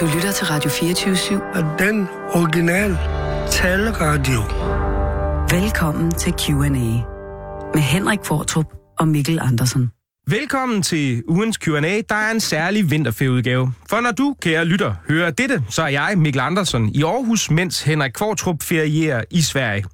Du lytter til Radio 24-7. Og den original taleradio. Velkommen til Q&A med Henrik Fortrup og Mikkel Andersen. Velkommen til ugens Q&A. Der er en særlig vinterferieudgave. For når du, kære lytter, hører dette, så er jeg, Mikkel Andersen, i Aarhus, mens Henrik Kvartrup ferierer i Sverige.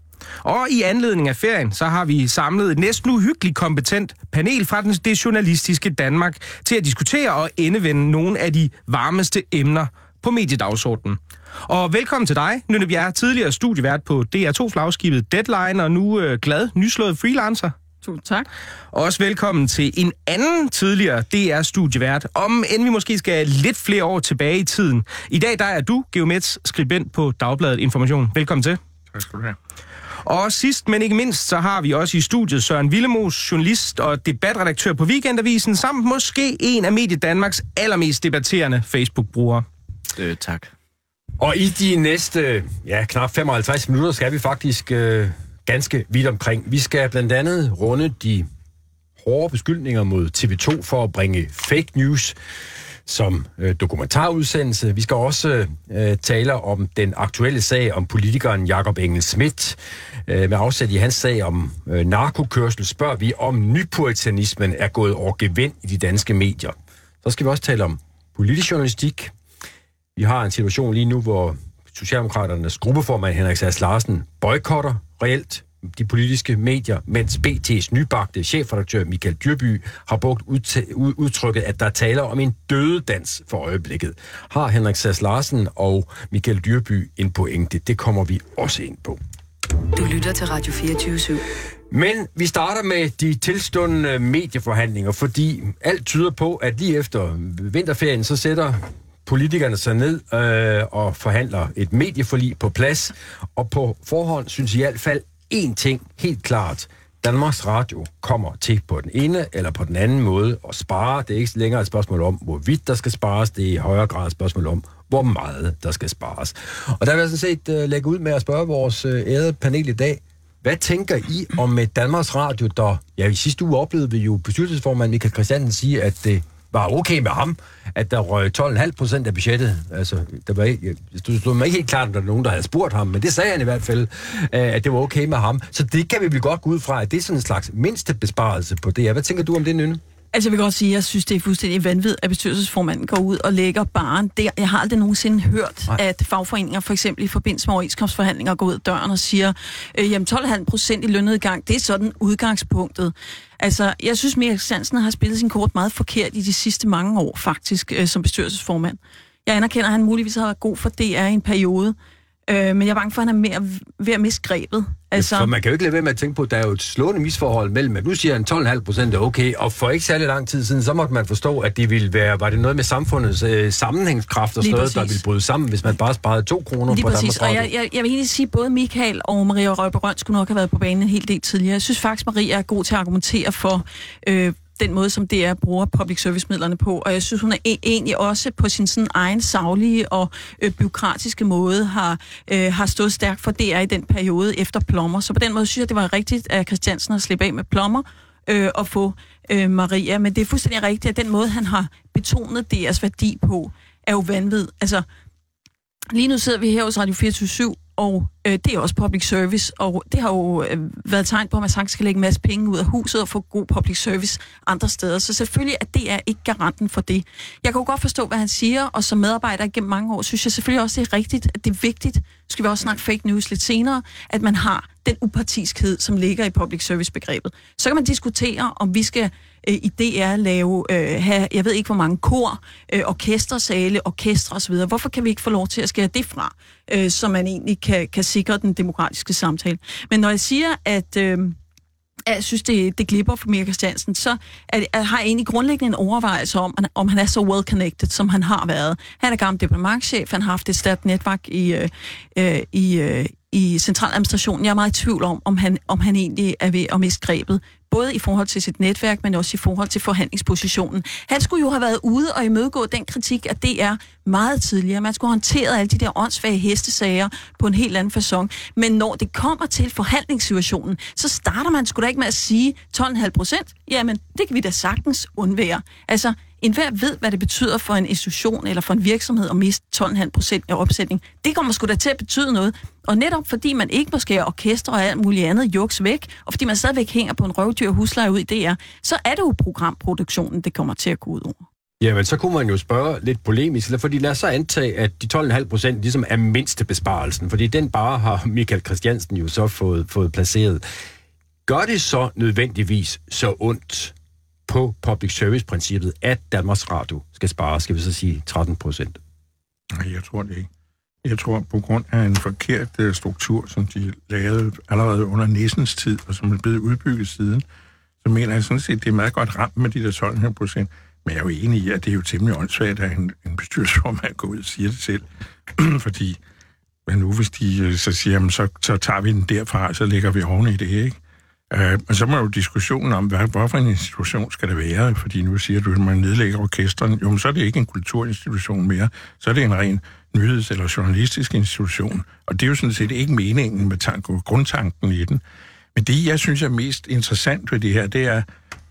Og i anledning af ferien, så har vi samlet et næsten uhyggeligt kompetent panel fra den, det journalistiske Danmark til at diskutere og endevende nogle af de varmeste emner på mediedagsordenen. Og velkommen til dig, Nynne Bjerg, tidligere studievært på DR2-flagskibet Deadline, og nu øh, glad, nyslået freelancer. Tusind tak. Og også velkommen til en anden tidligere DR-studievært, om end vi måske skal lidt flere år tilbage i tiden. I dag der er du, Geomets, skribent på Dagbladet Information. Velkommen til. Tak skal du have. Og sidst, men ikke mindst, så har vi også i studiet Søren Villemos, journalist og debatredaktør på Weekendavisen, samt måske en af Medie Danmarks allermest debatterende Facebook-brugere. Øh, tak. Og i de næste ja, knap 55 minutter skal vi faktisk øh, ganske vidt omkring. Vi skal blandt andet runde de hårde beskyldninger mod TV2 for at bringe fake news som øh, dokumentarudsendelse. Vi skal også øh, tale om den aktuelle sag om politikeren Jakob Engel Schmidt. Øh, med afsæt i hans sag om øh, narkokørsel spørger vi, om nypuritanismen er gået over gevind i de danske medier. Så skal vi også tale om politisk journalistik. Vi har en situation lige nu, hvor Socialdemokraternes gruppeformand Henrik Sass Larsen boykotter reelt de politiske medier, mens BT's nybagte chefredaktør Michael Dyrby har brugt udtrykket, at der taler om en dødedans for øjeblikket. Har Henrik Sass Larsen og Michael Dyrby en pointe? Det kommer vi også ind på. Du lytter til Radio 24-7. Men vi starter med de tilstundende medieforhandlinger, fordi alt tyder på, at lige efter vinterferien, så sætter politikerne sig ned øh, og forhandler et medieforlig på plads. Og på forhånd synes i hvert fald én ting helt klart. Danmarks Radio kommer til på den ene eller på den anden måde at spare. Det er ikke længere et spørgsmål om, hvorvidt der skal spares. Det er i højere grad et spørgsmål om, hvor meget der skal spares. Og der vil jeg sådan set uh, lægge ud med at spørge vores uh, ærede panel i dag. Hvad tænker I om et Danmarks Radio, der... Ja, i sidste uge oplevede vi jo bestyrelsesformand Michael Christiansen sige, at det var okay med ham, at der røg 12,5 procent af budgettet. Altså, der var ikke, det stod mig ikke helt klart, at der var nogen, der havde spurgt ham, men det sagde han i hvert fald, øh, at det var okay med ham. Så det kan vi vel godt gå ud fra, at det er sådan en slags mindste besparelse på det. Hvad tænker du om det, Nynne? Altså, jeg vil godt sige, at jeg synes, det er fuldstændig vanvittigt, at bestyrelsesformanden går ud og lægger baren der. Jeg har aldrig nogensinde hørt, Nej. at fagforeninger for eksempel i forbindelse med overenskomstforhandlinger går ud af døren og siger, øh, jamen 12,5 procent i lønnedgang, det er sådan udgangspunktet. Altså, jeg synes, Michael Sansen har spillet sin kort meget forkert i de sidste mange år, faktisk, øh, som bestyrelsesformand. Jeg anerkender, at han muligvis har været god for DR i en periode, Øh, men jeg er bange for, at han er mere ved at miste grebet. Altså... For man kan jo ikke lade være med at tænke på, at der er jo et slående misforhold mellem, at nu siger han 12,5 procent er okay, og for ikke særlig lang tid siden, så måtte man forstå, at det ville være, var det noget med samfundets øh, sammenhængskraft og sådan noget, der ville bryde sammen, hvis man bare sparede to kroner Lige på præcis. Og jeg, jeg, jeg vil egentlig sige, at både Michael og Maria Røberøn skulle nok have været på banen en hel del tidligere. Jeg synes faktisk, Maria er god til at argumentere for, øh, den måde, som DR bruger public service-midlerne på. Og jeg synes, hun er e- egentlig også på sin sådan egen savlige og øh, byråkratiske måde har, øh, har stået stærkt for DR i den periode efter plommer. Så på den måde synes jeg, det var rigtigt at Christiansen har slippe af med plommer øh, og få øh, Maria. Men det er fuldstændig rigtigt, at den måde, han har betonet DR's værdi på, er jo vanvid. Altså, lige nu sidder vi her hos Radio 24 og øh, det er også public service, og det har jo øh, været tegn på, at man sagtens skal lægge en masse penge ud af huset og få god public service andre steder. Så selvfølgelig at det er ikke garanten for det. Jeg kan jo godt forstå, hvad han siger, og som medarbejder gennem mange år, synes jeg selvfølgelig også, det er rigtigt, at det er vigtigt, skal vi også snakke fake news lidt senere, at man har den upartiskhed, som ligger i public service-begrebet. Så kan man diskutere, om vi skal øh, i DR lave, øh, have, jeg ved ikke hvor mange kor, øh, orkestersale, orkestre osv. Hvorfor kan vi ikke få lov til at skære det fra, øh, så man egentlig kan, kan sikre den demokratiske samtale? Men når jeg siger, at... Øh, jeg synes, det, det glipper for Mirka Christiansen, så er, er, har jeg egentlig grundlæggende en overvejelse om, om han er så well-connected, som han har været. Han er gammel diplomatschef, han har haft et stærkt netværk i, øh, øh i, øh, i centraladministrationen. Jeg er meget i tvivl om, om han, om han egentlig er ved at miste grebet både i forhold til sit netværk, men også i forhold til forhandlingspositionen. Han skulle jo have været ude og imødegå den kritik, at det er meget tidligere. Man skulle have håndteret alle de der åndssvage hestesager på en helt anden façon. Men når det kommer til forhandlingssituationen, så starter man sgu da ikke med at sige 12,5 procent. Jamen, det kan vi da sagtens undvære. Altså, en hver ved, hvad det betyder for en institution eller for en virksomhed at miste 12,5 procent af opsætning. Det kommer sgu da til at betyde noget. Og netop fordi man ikke må skære orkester og alt muligt andet juks væk, og fordi man stadigvæk hænger på en røvdyr husleje ud i DR, så er det jo programproduktionen, det kommer til at gå ud over. Jamen, så kunne man jo spørge lidt polemisk, fordi lad os så antage, at de 12,5 procent ligesom er mindste besparelsen, fordi den bare har Michael Christiansen jo så fået, fået placeret. Gør det så nødvendigvis så ondt på public service-princippet, at Danmarks Radio skal spare, skal vi så sige, 13 procent? Nej, jeg tror det ikke. Jeg tror, på grund af en forkert øh, struktur, som de lavede allerede under Nissens tid, og som er blevet udbygget siden, så mener jeg sådan set, det er meget godt ramt med de der 12 procent. Men jeg er jo enig i, at det er jo temmelig åndssvagt, at en, en bestyrelsesformand går ud og siger det selv. Fordi, men nu hvis de øh, så siger, jamen, så, så tager vi den derfra, så lægger vi oven i det, ikke? Øh, uh, men så må jo diskussionen om, hvad, hvorfor en institution skal det være? Fordi nu siger du, at man nedlægger orkestren. Jo, men så er det ikke en kulturinstitution mere. Så er det en ren nyheds- eller journalistisk institution. Og det er jo sådan set ikke meningen med tanken, grundtanken i den. Men det, jeg synes er mest interessant ved det her, det er,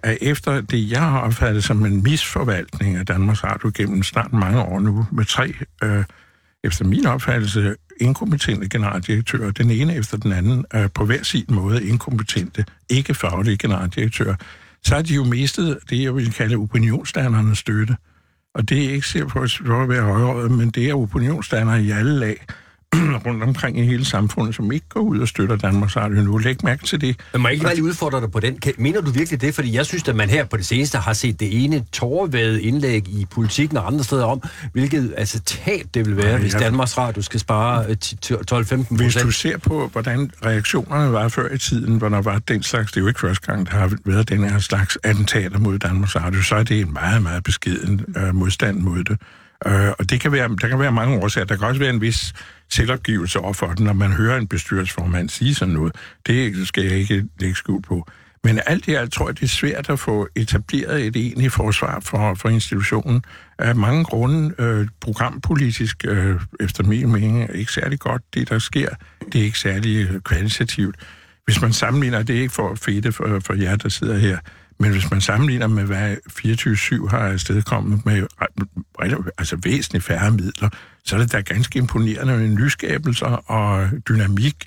at efter det, jeg har opfattet som en misforvaltning af Danmarks Radio gennem snart mange år nu, med tre, øh, efter min opfattelse, inkompetente generaldirektører, den ene efter den anden, øh, på hver sin måde inkompetente, ikke faglige generaldirektører, så har de jo mistet det, jeg vil kalde opinionsdannernes støtte. Og det er ikke sikkert på at være højrøget, men det er opinionsdannere i alle lag, rundt omkring i hele samfundet, som ikke går ud og støtter Danmarks Radio nu. Læg mærke til det. Men må jeg ikke bare lige udfordre dig på den? Mener du virkelig det? Fordi jeg synes, at man her på det seneste har set det ene tårvæde indlæg i politikken og andre steder om, hvilket altså tab det vil være, Ej, hvis Danmarks Radio skal spare 12-15 procent. Hvis du ser på, hvordan reaktionerne var før i tiden, hvor der var den slags, det er jo ikke første gang, der har været den her slags attentater mod Danmarks Radio, så er det en meget, meget beskeden øh, modstand mod det. Øh, og det kan være, der kan være mange årsager. Der kan også være en vis selvopgivelse over for den, når man hører en bestyrelsesformand sige sådan noget. Det skal jeg ikke lægge skjul på. Men alt det alt tror jeg, det er svært at få etableret et egentligt forsvar for, for institutionen. Af mange grunde, øh, programpolitisk, øh, efter min mening, er ikke særlig godt, det der sker. Det er ikke særlig øh, kvalitativt. Hvis man sammenligner, det er ikke for fedt for, for jer, der sidder her, men hvis man sammenligner med, hvad 24-7 har afstedkommet med altså væsentligt færre midler, så er det da ganske imponerende med nyskabelser og dynamik,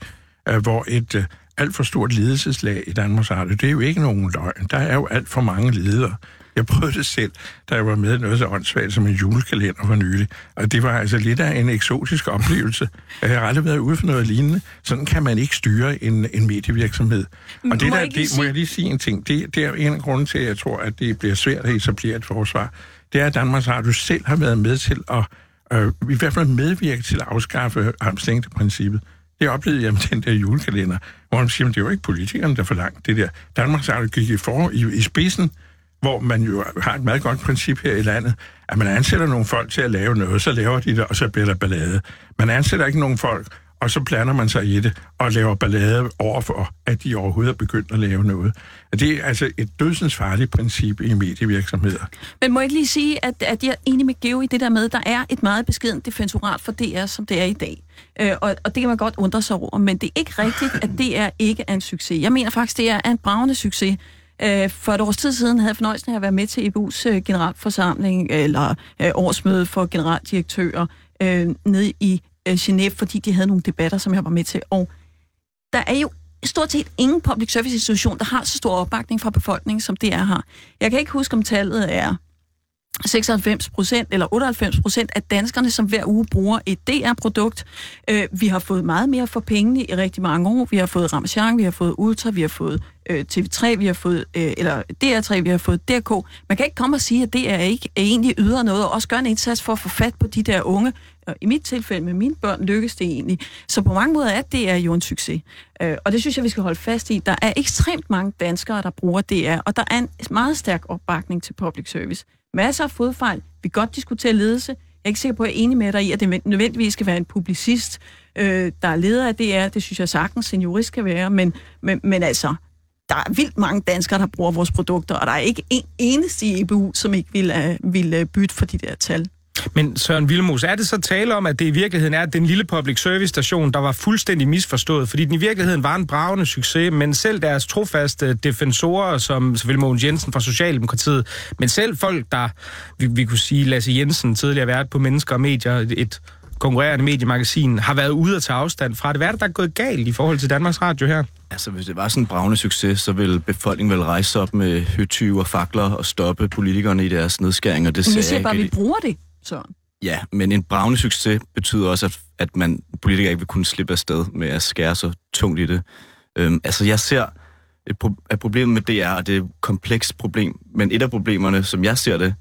øh, hvor et øh, alt for stort ledelseslag i Danmarks Radio, det er jo ikke nogen løgn. Der er jo alt for mange ledere. Jeg prøvede det selv, da jeg var med i noget så åndssvagt som en julekalender for nylig. Og det var altså lidt af en eksotisk oplevelse. Jeg har aldrig været ude for noget lignende. Sådan kan man ikke styre en, en medievirksomhed. Og det må, der, det, må jeg lige sige en ting. Det, det er en grund til, at jeg tror, at det bliver svært at etablere et forsvar. Det er, at Danmarks Radio selv har været med til at øh, i hvert fald medvirke til at afskaffe armslængdeprincippet. Det oplevede jeg med den der julekalender, hvor man siger, at det jo ikke politikerne, der forlangt det der. Danmarks Radio gik i, for, i, i spidsen hvor man jo har et meget godt princip her i landet, at man ansætter nogle folk til at lave noget, så laver de det, og så bliver der ballade. Man ansætter ikke nogen folk, og så blander man sig i det, og laver ballade overfor, at de overhovedet er begyndt at lave noget. Og det er altså et dødsens farligt princip i medievirksomheder. Men må jeg ikke lige sige, at, at jeg er enig med Geo i det der med, der er et meget beskedent defensorat for DR, som det er i dag. Øh, og, og det kan man godt undre sig over, men det er ikke rigtigt, at DR ikke er en succes. Jeg mener faktisk, det er en bravende succes. Øh, for et års tid siden havde jeg fornøjelsen af at være med til EBU's øh, generalforsamling, eller øh, årsmøde for generaldirektører, øh, nede i øh, Genève, fordi de havde nogle debatter, som jeg var med til. Og der er jo stort set ingen public service institution, der har så stor opbakning fra befolkningen, som DR har. Jeg kan ikke huske, om tallet er 96 procent eller 98 procent af danskerne, som hver uge bruger et DR-produkt. Øh, vi har fået meget mere for pengene i rigtig mange år. Vi har fået Ramachan, vi har fået Ultra, vi har fået øh, TV3, vi har fået, øh, eller DR3, vi har fået DRK. Man kan ikke komme og sige, at DR ikke egentlig yder noget, og også gør en indsats for at få fat på de der unge. Og I mit tilfælde med mine børn lykkes det egentlig. Så på mange måder er det er jo en succes. Øh, og det synes jeg, vi skal holde fast i. Der er ekstremt mange danskere, der bruger DR, og der er en meget stærk opbakning til public service. Masser af fodfejl. Vi kan godt diskutere ledelse. Jeg er ikke sikker på, at jeg er enig med dig i, at det nødvendigvis skal være en publicist, øh, der er leder af DR. Det synes jeg sagtens, en jurist kan være. Men, men, men altså, der er vildt mange danskere, der bruger vores produkter, og der er ikke en eneste i EBU, som ikke vil, uh, vil uh, bytte for de der tal. Men Søren Vilmos, er det så tale om, at det i virkeligheden er den lille public service station, der var fuldstændig misforstået, fordi den i virkeligheden var en bravende succes, men selv deres trofaste defensorer, som selvfølgelig Mogens Jensen fra Socialdemokratiet, men selv folk, der, vi, vi kunne sige, Lasse Jensen, tidligere været på Mennesker og Medier, et konkurrerende mediemagasin, har været ude at tage afstand fra det. Hvad er det, der er gået galt i forhold til Danmarks Radio her? Altså, hvis det var sådan en bravende succes, så vil befolkningen vel rejse op med høtyve og fakler og stoppe politikerne i deres nedskæringer. Det Men jeg siger bare, at vi bruger det, Søren. Ja, men en bravende succes betyder også, at, at man politikere ikke vil kunne slippe afsted med at skære så tungt i det. Øhm, altså, jeg ser et pro- at problemet med DR, og det er et komplekst problem, men et af problemerne, som jeg ser det,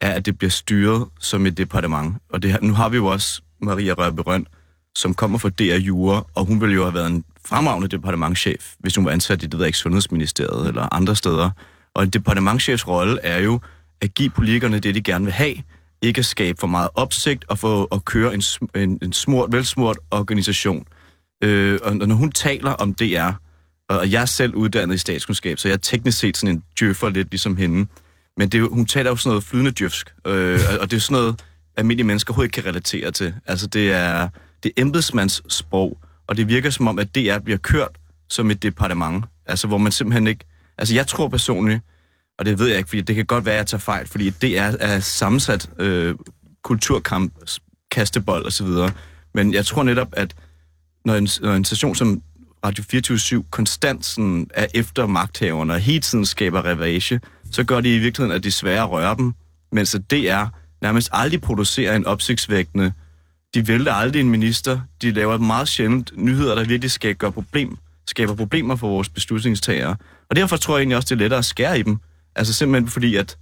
er, at det bliver styret som et departement. Og det, nu har vi jo også Maria Rørbe Røn, som kommer fra DR Jura, og hun ville jo have været en fremragende departementchef, hvis hun var ansat i, det ved ikke, Sundhedsministeriet eller andre steder. Og en departementchefs rolle er jo at give politikerne det, de gerne vil have, ikke at skabe for meget opsigt og få at køre en, en, en smurt, velsmurt organisation. Øh, og når hun taler om DR, og jeg er selv uddannet i statskundskab, så jeg er teknisk set sådan en djøffer lidt ligesom hende, men det, hun taler jo sådan noget flydende djøfsk, øh, og- og det er sådan noget, almindelige mennesker overhovedet ikke kan relatere til. Altså det er, det er embedsmandssprog, og det virker som om, at DR bliver kørt som et departement, altså hvor man simpelthen ikke... Altså jeg tror personligt, og det ved jeg ikke, fordi det kan godt være, at jeg tager fejl, fordi det er, er sammensat øh, kulturkamp, kastebold osv., men jeg tror netop, at når en, når en station som Radio 24 konstant sådan er efter magthaverne og hele tiden skaber revage, så gør det i virkeligheden, at de svære rører dem, mens at DR nærmest aldrig producerer en opsigtsvækkende. De vælter aldrig en minister. De laver meget sjældent nyheder, der virkelig skal gøre problem, skaber problemer for vores beslutningstagere. Og derfor tror jeg egentlig også, det er lettere at skære i dem. Altså simpelthen fordi, at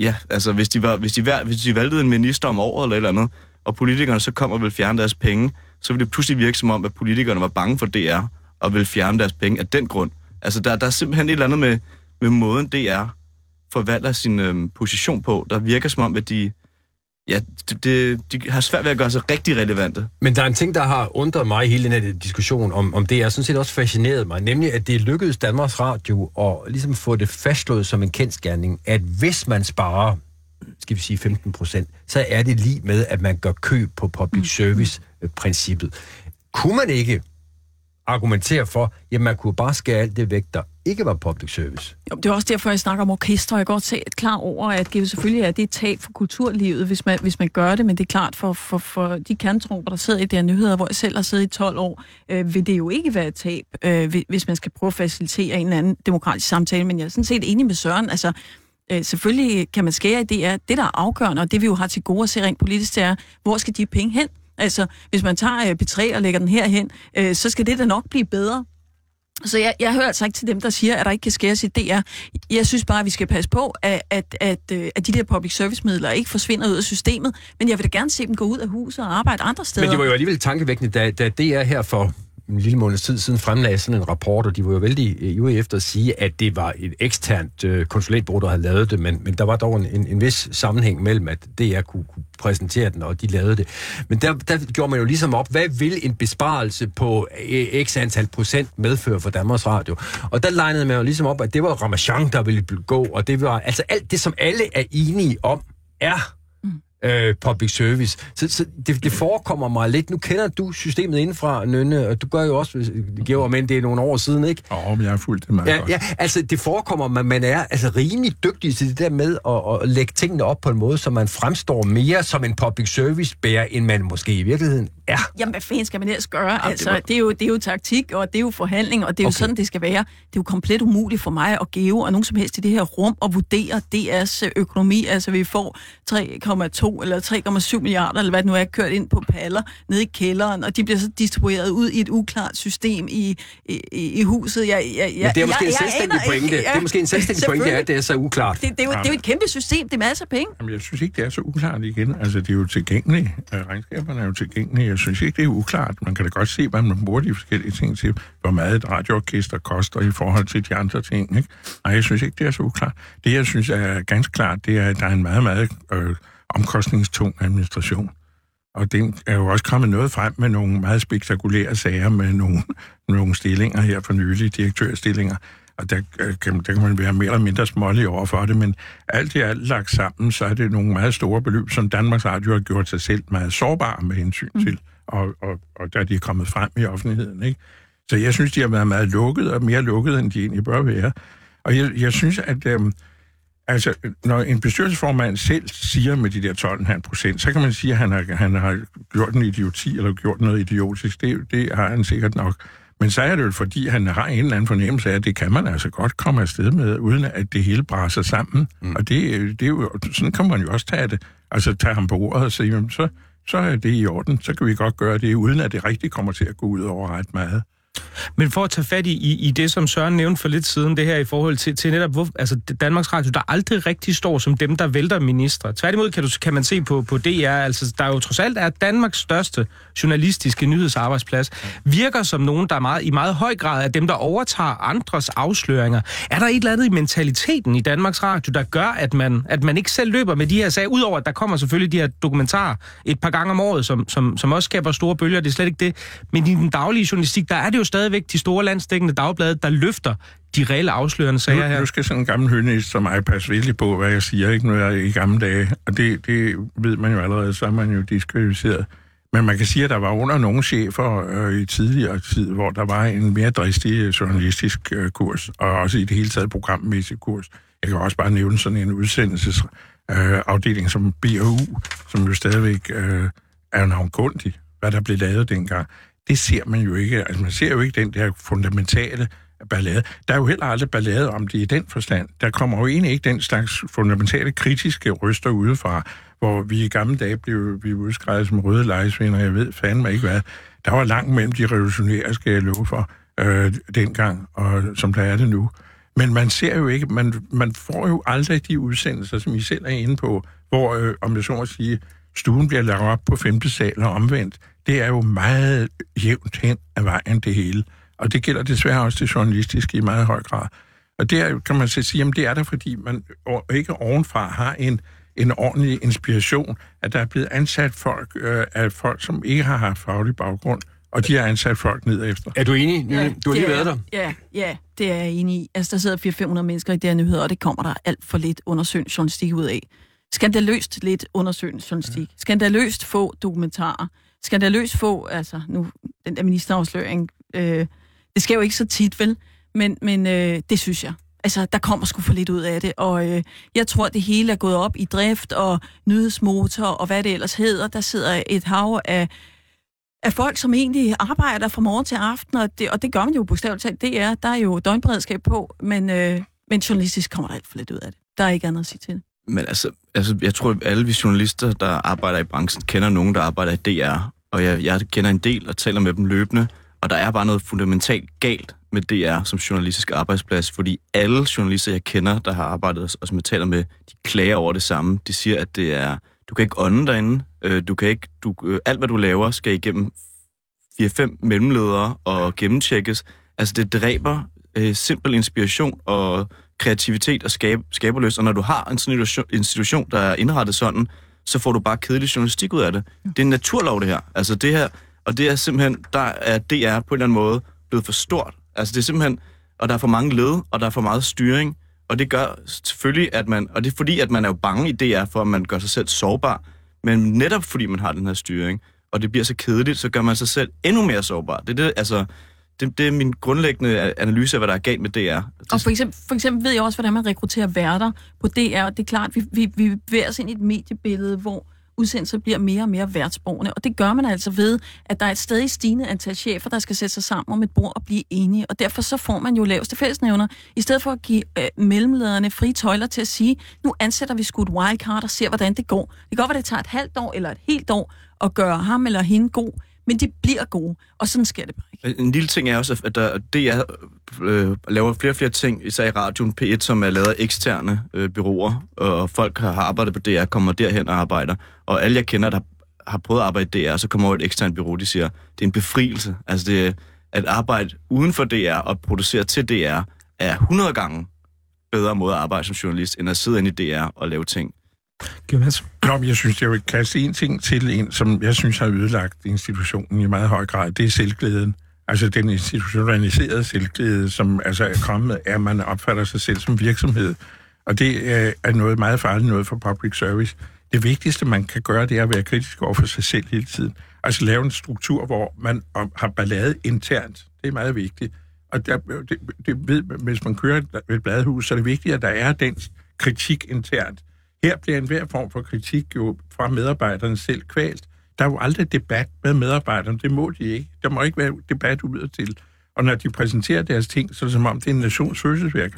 ja, altså hvis de, var, hvis de, vær- hvis de valgte en minister om året eller et eller andet, og politikerne så kommer og vil fjerne deres penge, så vil det pludselig virke som om, at politikerne var bange for DR og vil fjerne deres penge af den grund. Altså der, der er simpelthen et eller andet med, med måden DR forvalter sin øhm, position på, der virker som om, at de, ja, de, de, de har svært ved at gøre sig rigtig relevante. Men der er en ting, der har undret mig i hele den her diskussion om, om det, er sådan set også fascineret mig, nemlig at det lykkedes Danmarks Radio at ligesom få det fastslået som en kendskærning, at hvis man sparer, skal vi sige 15 procent, så er det lige med, at man gør køb på public service-princippet. Kunne man ikke argumentere for, at man kunne bare skære alt det væk, der ikke var public service? Jo, det er også derfor, jeg snakker om orkestre. Jeg er godt set klar over, at det selvfølgelig er det et tab for kulturlivet, hvis man, hvis man gør det, men det er klart for, for, for de kantropper, der sidder i de her nyheder, hvor jeg selv har siddet i 12 år, øh, vil det jo ikke være et tab, øh, hvis- hvis man skal prøve at facilitere en eller anden demokratisk samtale. Men jeg er sådan set enig med Søren. Altså, øh, selvfølgelig kan man skære i det, er, det der er afgørende, og det vi jo har til gode at se rent politisk, det er, hvor skal de penge hen? Altså, hvis man tager øh, P3 og lægger den herhen, øh, så skal det da nok blive bedre. Så jeg, jeg hører altså ikke til dem, der siger, at der ikke kan skæres i DR. Jeg synes bare, at vi skal passe på, at, at, at, øh, at de der public service-midler ikke forsvinder ud af systemet. Men jeg vil da gerne se dem gå ud af huset og arbejde andre steder. Men det var jo alligevel tankevækkende, da, da DR her for en lille måneds tid siden fremlagde sådan en rapport, og de var jo vældig øh, ivrige efter at sige, at det var et eksternt øh, konsulentbureau, der havde lavet det, men, men der var dog en, en, en vis sammenhæng mellem, at DR kunne, kunne præsentere den, og de lavede det. Men der, der gjorde man jo ligesom op, hvad vil en besparelse på øh, x antal procent medføre for Danmarks Radio? Og der legnede man jo ligesom op, at det var Ramachan, der ville gå, og det var altså alt det, som alle er enige om, er øh, public service. Så, så det, det forekommer mig lidt. Nu kender du systemet indenfra, Nynne, og du gør jo også, det giver jo, men det er nogle år siden, ikke? Og jeg har fulgt det meget Ja, godt. ja, altså det forekommer, at man er altså rimelig dygtig til det der med at, at lægge tingene op på en måde, så man fremstår mere som en public service bærer, end man måske i virkeligheden er. Jamen, hvad fanden skal man ellers gøre? det altså, var- det, er jo, det er jo taktik, og det er jo forhandling, og det er jo Okay. sådan, det skal være. Det er jo komplet umuligt for mig at give og nogen som helst i det her rum og vurdere DR's øh, økonomi. Altså, vi får 3,2 eller 3,7 milliarder, eller hvad det nu er, kørt ind på paller nede i kælderen, og de bliver så distribueret ud i et uklart system i, i, i, huset. Jeg, jeg, Men det er måske jeg, en jeg selvstændig pointe. Det er måske en selvstændig pointe, at det er så uklart. Det, det, er jo, det er jo et kæmpe system, det er masser af penge. Jamen, jeg synes ikke, det er så uklart igen. Altså, det er jo tilgængeligt. Øh, Regnskaberne er jo tilgængelige. Jeg synes ikke, det er uklart. Man kan da godt se, hvad man bruger de forskellige ting til. Hvor meget et radioorkester koster i forhold til de andre ting. Ikke? Nej, jeg synes ikke, det er så uklart. Det, jeg synes er ganske klart, det er, at der er en meget, meget øh, omkostningstung administration. Og det er jo også kommet noget frem med nogle meget spektakulære sager med nogle, nogle stillinger her for nylig, direktørstillinger og der, øh, kan, der kan man være mere eller mindre smålig over for det, men alt i alt lagt sammen, så er det nogle meget store beløb, som Danmarks Radio har gjort sig selv meget sårbare med hensyn mm. til, og, og, og da de er kommet frem i offentligheden. Ikke? Så jeg synes, de har været meget lukket, og mere lukket, end de egentlig bør være. Og jeg, jeg synes, at øhm, altså, når en bestyrelsesformand selv siger med de der 12,5 procent, så kan man sige, at han har, han har gjort en idioti, eller gjort noget idiotisk. Det, det har han sikkert nok. Men så er det jo, fordi han har en eller anden fornemmelse af, at det kan man altså godt komme afsted med, uden at det hele braser sammen. Mm. Og det, det er jo, sådan kan man jo også tage det. Altså tage ham på ordet og sige, jamen, så, så er det i orden. Så kan vi godt gøre det, uden at det rigtig kommer til at gå ud over ret meget. Men for at tage fat i, i, i det, som Søren nævnte for lidt siden, det her i forhold til, til netop hvor, altså Danmarks Radio, der aldrig rigtig står som dem, der vælter ministre. Tværtimod kan, du, kan man se på, på DR, altså der jo trods alt er Danmarks største journalistiske nyhedsarbejdsplads, virker som nogen, der er meget, i meget høj grad er dem, der overtager andres afsløringer. Er der et eller andet i mentaliteten i Danmarks Radio, der gør, at man, at man ikke selv løber med de her sager, udover at der kommer selvfølgelig de her dokumentarer et par gange om året, som, som, som også skaber store bølger, det er slet ikke det. Men i den daglige journalistik, der er det jo stadigvæk de store landsdækkende dagblade, der løfter de reelle afslørende sager her. Nu, nu skal sådan en gammel hønist som mig passe virkelig på, hvad jeg siger, ikke, når jeg i gamle dage. Og det, det ved man jo allerede, så er man jo diskvalificeret. Men man kan sige, at der var under nogle chefer øh, i tidligere tid, hvor der var en mere dristig journalistisk øh, kurs, og også i det hele taget programmæssig kurs. Jeg kan også bare nævne sådan en udsendelsesafdeling øh, som BAU, som jo stadigvæk øh, er navnkundig, hvad der blev lavet dengang det ser man jo ikke. Altså, man ser jo ikke den der fundamentale ballade. Der er jo heller aldrig ballade om det i den forstand. Der kommer jo egentlig ikke den slags fundamentale kritiske røster udefra, hvor vi i gamle dage blev vi udskrevet som røde lejesvinder, jeg ved fandme ikke hvad. Der var langt mellem de revolutionære, skal jeg love for, øh, dengang, og som der er det nu. Men man ser jo ikke, man, man får jo aldrig de udsendelser, som I selv er inde på, hvor, øh, om jeg så må sige, stuen bliver lagt op på femte sal og omvendt det er jo meget jævnt hen af vejen, det hele. Og det gælder desværre også det journalistiske i meget høj grad. Og det kan man så sige, at det er der, fordi man ikke ovenfra har en, en ordentlig inspiration, at der er blevet ansat folk øh, af folk, som ikke har haft faglig baggrund, og de har ansat folk ned efter. Er du enig? Ja, du har lige været der. Ja, ja, det er jeg enig i. Altså, der sidder 400-500 mennesker i det her nyheder, og det kommer der alt for lidt undersøgende journalistik ud af. Skandaløst lidt undersøgende journalistik. Skandaløst få dokumentarer skandaløst få, altså nu, den der ministerafsløring, øh, det sker jo ikke så tit, vel? Men, men øh, det synes jeg. Altså, der kommer sgu for lidt ud af det, og øh, jeg tror, det hele er gået op i drift og nyhedsmotor og hvad det ellers hedder. Der sidder et hav af, af folk, som egentlig arbejder fra morgen til aften, og det, og det gør man jo bogstaveligt talt. Det er, der er jo døgnberedskab på, men, øh, men journalistisk kommer der alt for lidt ud af det. Der er ikke andet at sige til det. Men altså, altså, jeg tror, at alle vi journalister, der arbejder i branchen, kender nogen, der arbejder i DR. Og jeg, jeg kender en del og taler med dem løbende. Og der er bare noget fundamentalt galt med DR som journalistisk arbejdsplads, fordi alle journalister, jeg kender, der har arbejdet og som jeg taler med, de klager over det samme. De siger, at det er, du kan ikke ånde derinde. Øh, du kan ikke, du, øh, alt, hvad du laver, skal igennem 4-5 mellemledere og gennemtjekkes. Altså, det dræber øh, simpel inspiration og kreativitet og skab, skaberløs. Og når du har en situation, der er indrettet sådan, så får du bare kedelig journalistik ud af det. Det er en naturlov, det her. Altså det her, og det er simpelthen, der er DR på en eller anden måde blevet for stort. Altså det er simpelthen, og der er for mange led, og der er for meget styring, og det gør selvfølgelig, at man, og det er fordi, at man er jo bange i DR for, at man gør sig selv sårbar, men netop fordi man har den her styring, og det bliver så kedeligt, så gør man sig selv endnu mere sårbar. Det er det, altså, det, det er min grundlæggende analyse af, hvad der er galt med DR. Og for eksempel, for eksempel ved jeg også, hvordan man rekrutterer værter på DR, det er klart, vi, vi, vi bevæger os ind i et mediebillede, hvor udsendelser bliver mere og mere værtsborgende, og det gør man altså ved, at der er et stadig stigende antal chefer, der skal sætte sig sammen om et bord og blive enige, og derfor så får man jo laveste fællesnævner, i stedet for at give øh, mellemlederne frie tøjler til at sige, nu ansætter vi sgu et wildcard og ser, hvordan det går. Det kan godt være, det tager et halvt år eller et helt år at gøre ham eller hende god, men de bliver gode, og sådan sker det bare ikke. En lille ting er også, at der, DR øh, laver flere og flere ting, især i radioen P1, som er lavet af eksterne øh, byråer, og folk har arbejdet på DR, kommer derhen og arbejder, og alle jeg kender, der har prøvet at arbejde i DR, så kommer over et eksternt bureau, de siger, det er en befrielse. Altså det, at arbejde uden for DR og producere til DR, er 100 gange bedre måde at arbejde som journalist, end at sidde inde i DR og lave ting. Nå, jeg synes, jeg vil kaste en ting til en, som jeg synes har ødelagt institutionen i meget høj grad. Det er selvglæden. Altså den institutionaliserede selvglæde, som altså er kommet, er, at man opfatter sig selv som virksomhed. Og det øh, er noget meget farligt noget for public service. Det vigtigste, man kan gøre, det er at være kritisk over for sig selv hele tiden. Altså lave en struktur, hvor man har ballade internt. Det er meget vigtigt. Og der, det, det ved, hvis man kører et bladhus, så er det vigtigt, at der er den kritik internt. Her bliver enhver form for kritik jo fra medarbejderne selv kvalt. Der er jo aldrig debat med medarbejderne. Det må de ikke. Der må ikke være debat ud til. Og når de præsenterer deres ting, så er det som om, det er en nations fødsel.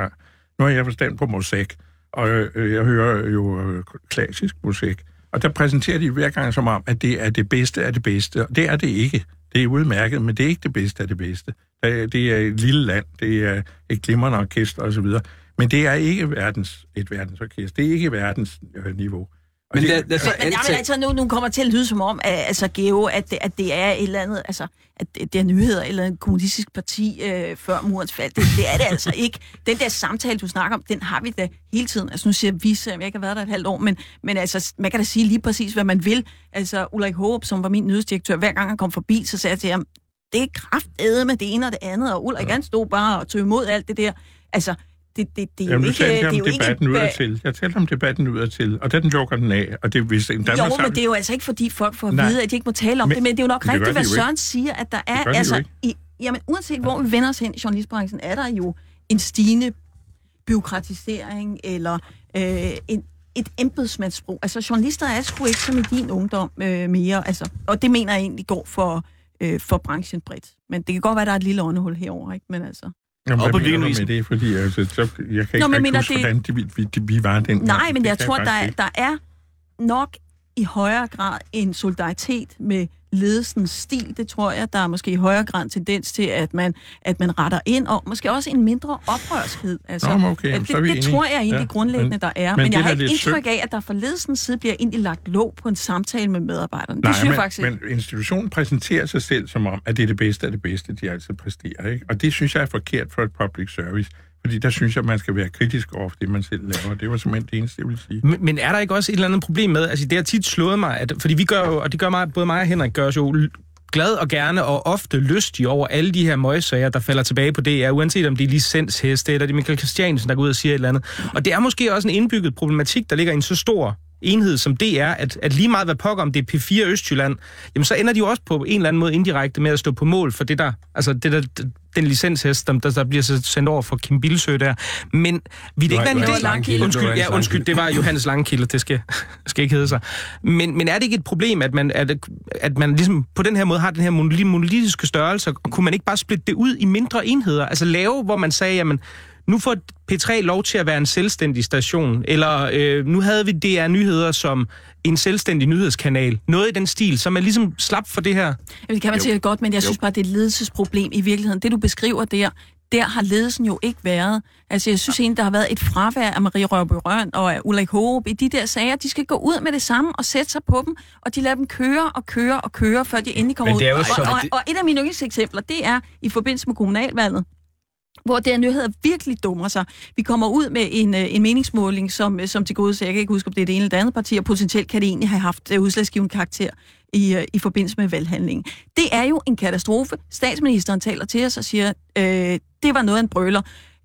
Nu har jeg forstand på musik, og øh, jeg hører jo øh, klassisk musik. Og der præsenterer de hver gang som om, at det er det bedste af det bedste. Og det er det ikke. Det er udmærket, men det er ikke det bedste af det bedste. Det Det er et lille land, det er et glimrende orkester osv. Men det er ikke verdens, et verdensorkester. Det er ikke verdens øh, Men det, lad os så Men, men jamen, altså, nu, nu kommer det til at lyde som om, at, altså, Geo, at det, at det er et eller andet, altså, at det, det er nyheder eller en kommunistisk parti øh, før murens fald. Det, det er det altså ikke. Den der samtale, du snakker om, den har vi da hele tiden. Altså, nu siger vi, selvom jeg ikke har været der et halvt år, men, men altså, man kan da sige lige præcis, hvad man vil. Altså, Ulrik Håb, som var min nyhedsdirektør, hver gang han kom forbi, så sagde jeg til ham, det er kraftede med det ene og det andet, og Ulrik, ja. han stod bare og tog imod alt det der. Altså, det, det, det er jo Jamen, nu ikke... talte Det jeg om ikke debatten ba- udadtil. Jeg talte om debatten udadtil, og den lukker den af. Og det, hvis en Jo, Danmarks men det er jo altså ikke, fordi folk får at Nej. vide, at de ikke må tale om Men- det, men det er jo nok det rigtigt, de hvad jo ikke. Søren siger, at der er, de jo altså, ikke. i, jamen uanset hvor vi vender os hen i journalistbranchen, er der jo en stigende byråkratisering eller øh, en, et embedsmandssprog. Altså journalister er sgu ikke som i din ungdom øh, mere, altså, og det mener jeg egentlig går for, øh, for branchen bredt. Men det kan godt være, der er et lille åndehul herover, ikke? Men altså... Jamen, Og på med det? Fordi altså, så, jeg kan ikke Nå, men jeg mener, huske, det- hvordan de, vi, vi, de, vi var den. Nej, men jeg Det tror, kan der, er- der er nok i højere grad en solidaritet med ledelsens stil. Det tror jeg, der er måske i højere grad en tendens til, at man, at man retter ind, og måske også en mindre oprørshed. Altså, Nå, okay, det, det enige. tror jeg egentlig Ja, grundlæggende, der er. men Men, det jeg har ikke indtryk af, at der fra ledelsens side bliver egentlig lagt låg på en samtale med medarbejderne. Nej, det synes men, jeg faktisk men institutionen præsenterer sig selv som om, at det er det bedste af det bedste, de altid præsterer. Ikke? Og det synes jeg er forkert for et public service. Fordi der synes jeg, man skal være kritisk over for det, man selv laver. Det var simpelthen det eneste, jeg ville sige. Men, men er der ikke også et eller andet problem med, altså det har tit slået mig, at, fordi vi gør jo, og det gør mig, både mig og Henrik gør os jo glad og gerne og ofte lystig over alle de her møgssager, der falder tilbage på DR, uanset om det er licensheste, eller det er Michael Christiansen, der går ud og siger et eller andet. Og det er måske også en indbygget problematik, der ligger i en så stor enhed som det er, at, at lige meget hvad pokker om det er P4 Østjylland, jamen så ender de jo også på en eller anden måde indirekte med at stå på mål for det der, altså det der, den licenshest, der, der bliver så sendt over for Kim Bilsø der. Men vi det ikke være en. Langkilde. Undskyld, ja, undskyld, det var Johannes Langkilde, det skal, skal ikke hedde sig. Men, men er det ikke et problem, at man, at, at man ligesom på den her måde har den her monoli- monolitiske størrelse, og kunne man ikke bare splitte det ud i mindre enheder? Altså lave, hvor man sagde, jamen, nu får P3 lov til at være en selvstændig station, eller øh, nu havde vi DR Nyheder som en selvstændig nyhedskanal. Noget i den stil, som er ligesom slap for det her. Jamen, det kan man sikkert godt, men jeg synes bare, det er et ledelsesproblem i virkeligheden. Det, du beskriver der, der har ledelsen jo ikke været. Altså, jeg synes egentlig, der har været et fravær af Marie Rørby Røn og af Ulrik Håb i de der sager. De skal gå ud med det samme og sætte sig på dem, og de lader dem køre og køre og køre, før de endelig kommer er jo ud. og, og, og, et af mine yndlingseksempler, det er i forbindelse med kommunalvalget hvor det nyheder virkelig dummer sig. Vi kommer ud med en, øh, en meningsmåling, som, øh, som til gode, så jeg kan ikke huske, om det er det ene eller det andet parti, og potentielt kan det egentlig have haft øh, udslagsgivende karakter i, i forbindelse med valghandlingen. Det er jo en katastrofe. Statsministeren taler til os og siger, øh, det var noget af en brøler.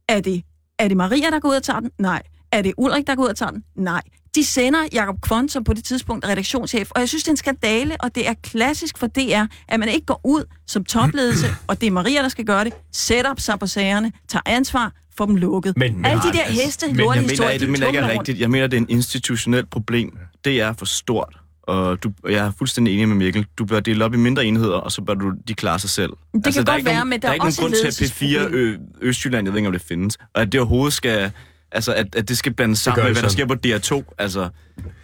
Er det, er det Maria, der går ud og tager den? Nej. Er det Ulrik, der går ud og tager den? Nej. De sender Jakob Kvon, som på det tidspunkt er redaktionschef, og jeg synes, det er en skandale, og det er klassisk for DR, at man ikke går ud som topledelse, og det er Maria, der skal gøre det, sætter sig på sagerne, tager ansvar, får dem lukket. Men- men- Alle de der altså, heste, men Jeg mener, det mener ikke er rigtigt. Jeg mener, det er en institutionelt problem. Det er for stort. Og, du, jeg er fuldstændig enig med Mikkel. Du bør dele op i mindre enheder, og så bør du de klare sig selv. Det kan der godt være, nogen, men der er er ikke nogen grund til, at P4 ledelsesproblem. Ø, Østjylland, jeg ved ikke, om det findes, og at det overhovedet skal... Altså, at, at det skal blandes sammen med, hvad der sker på DR2. Altså,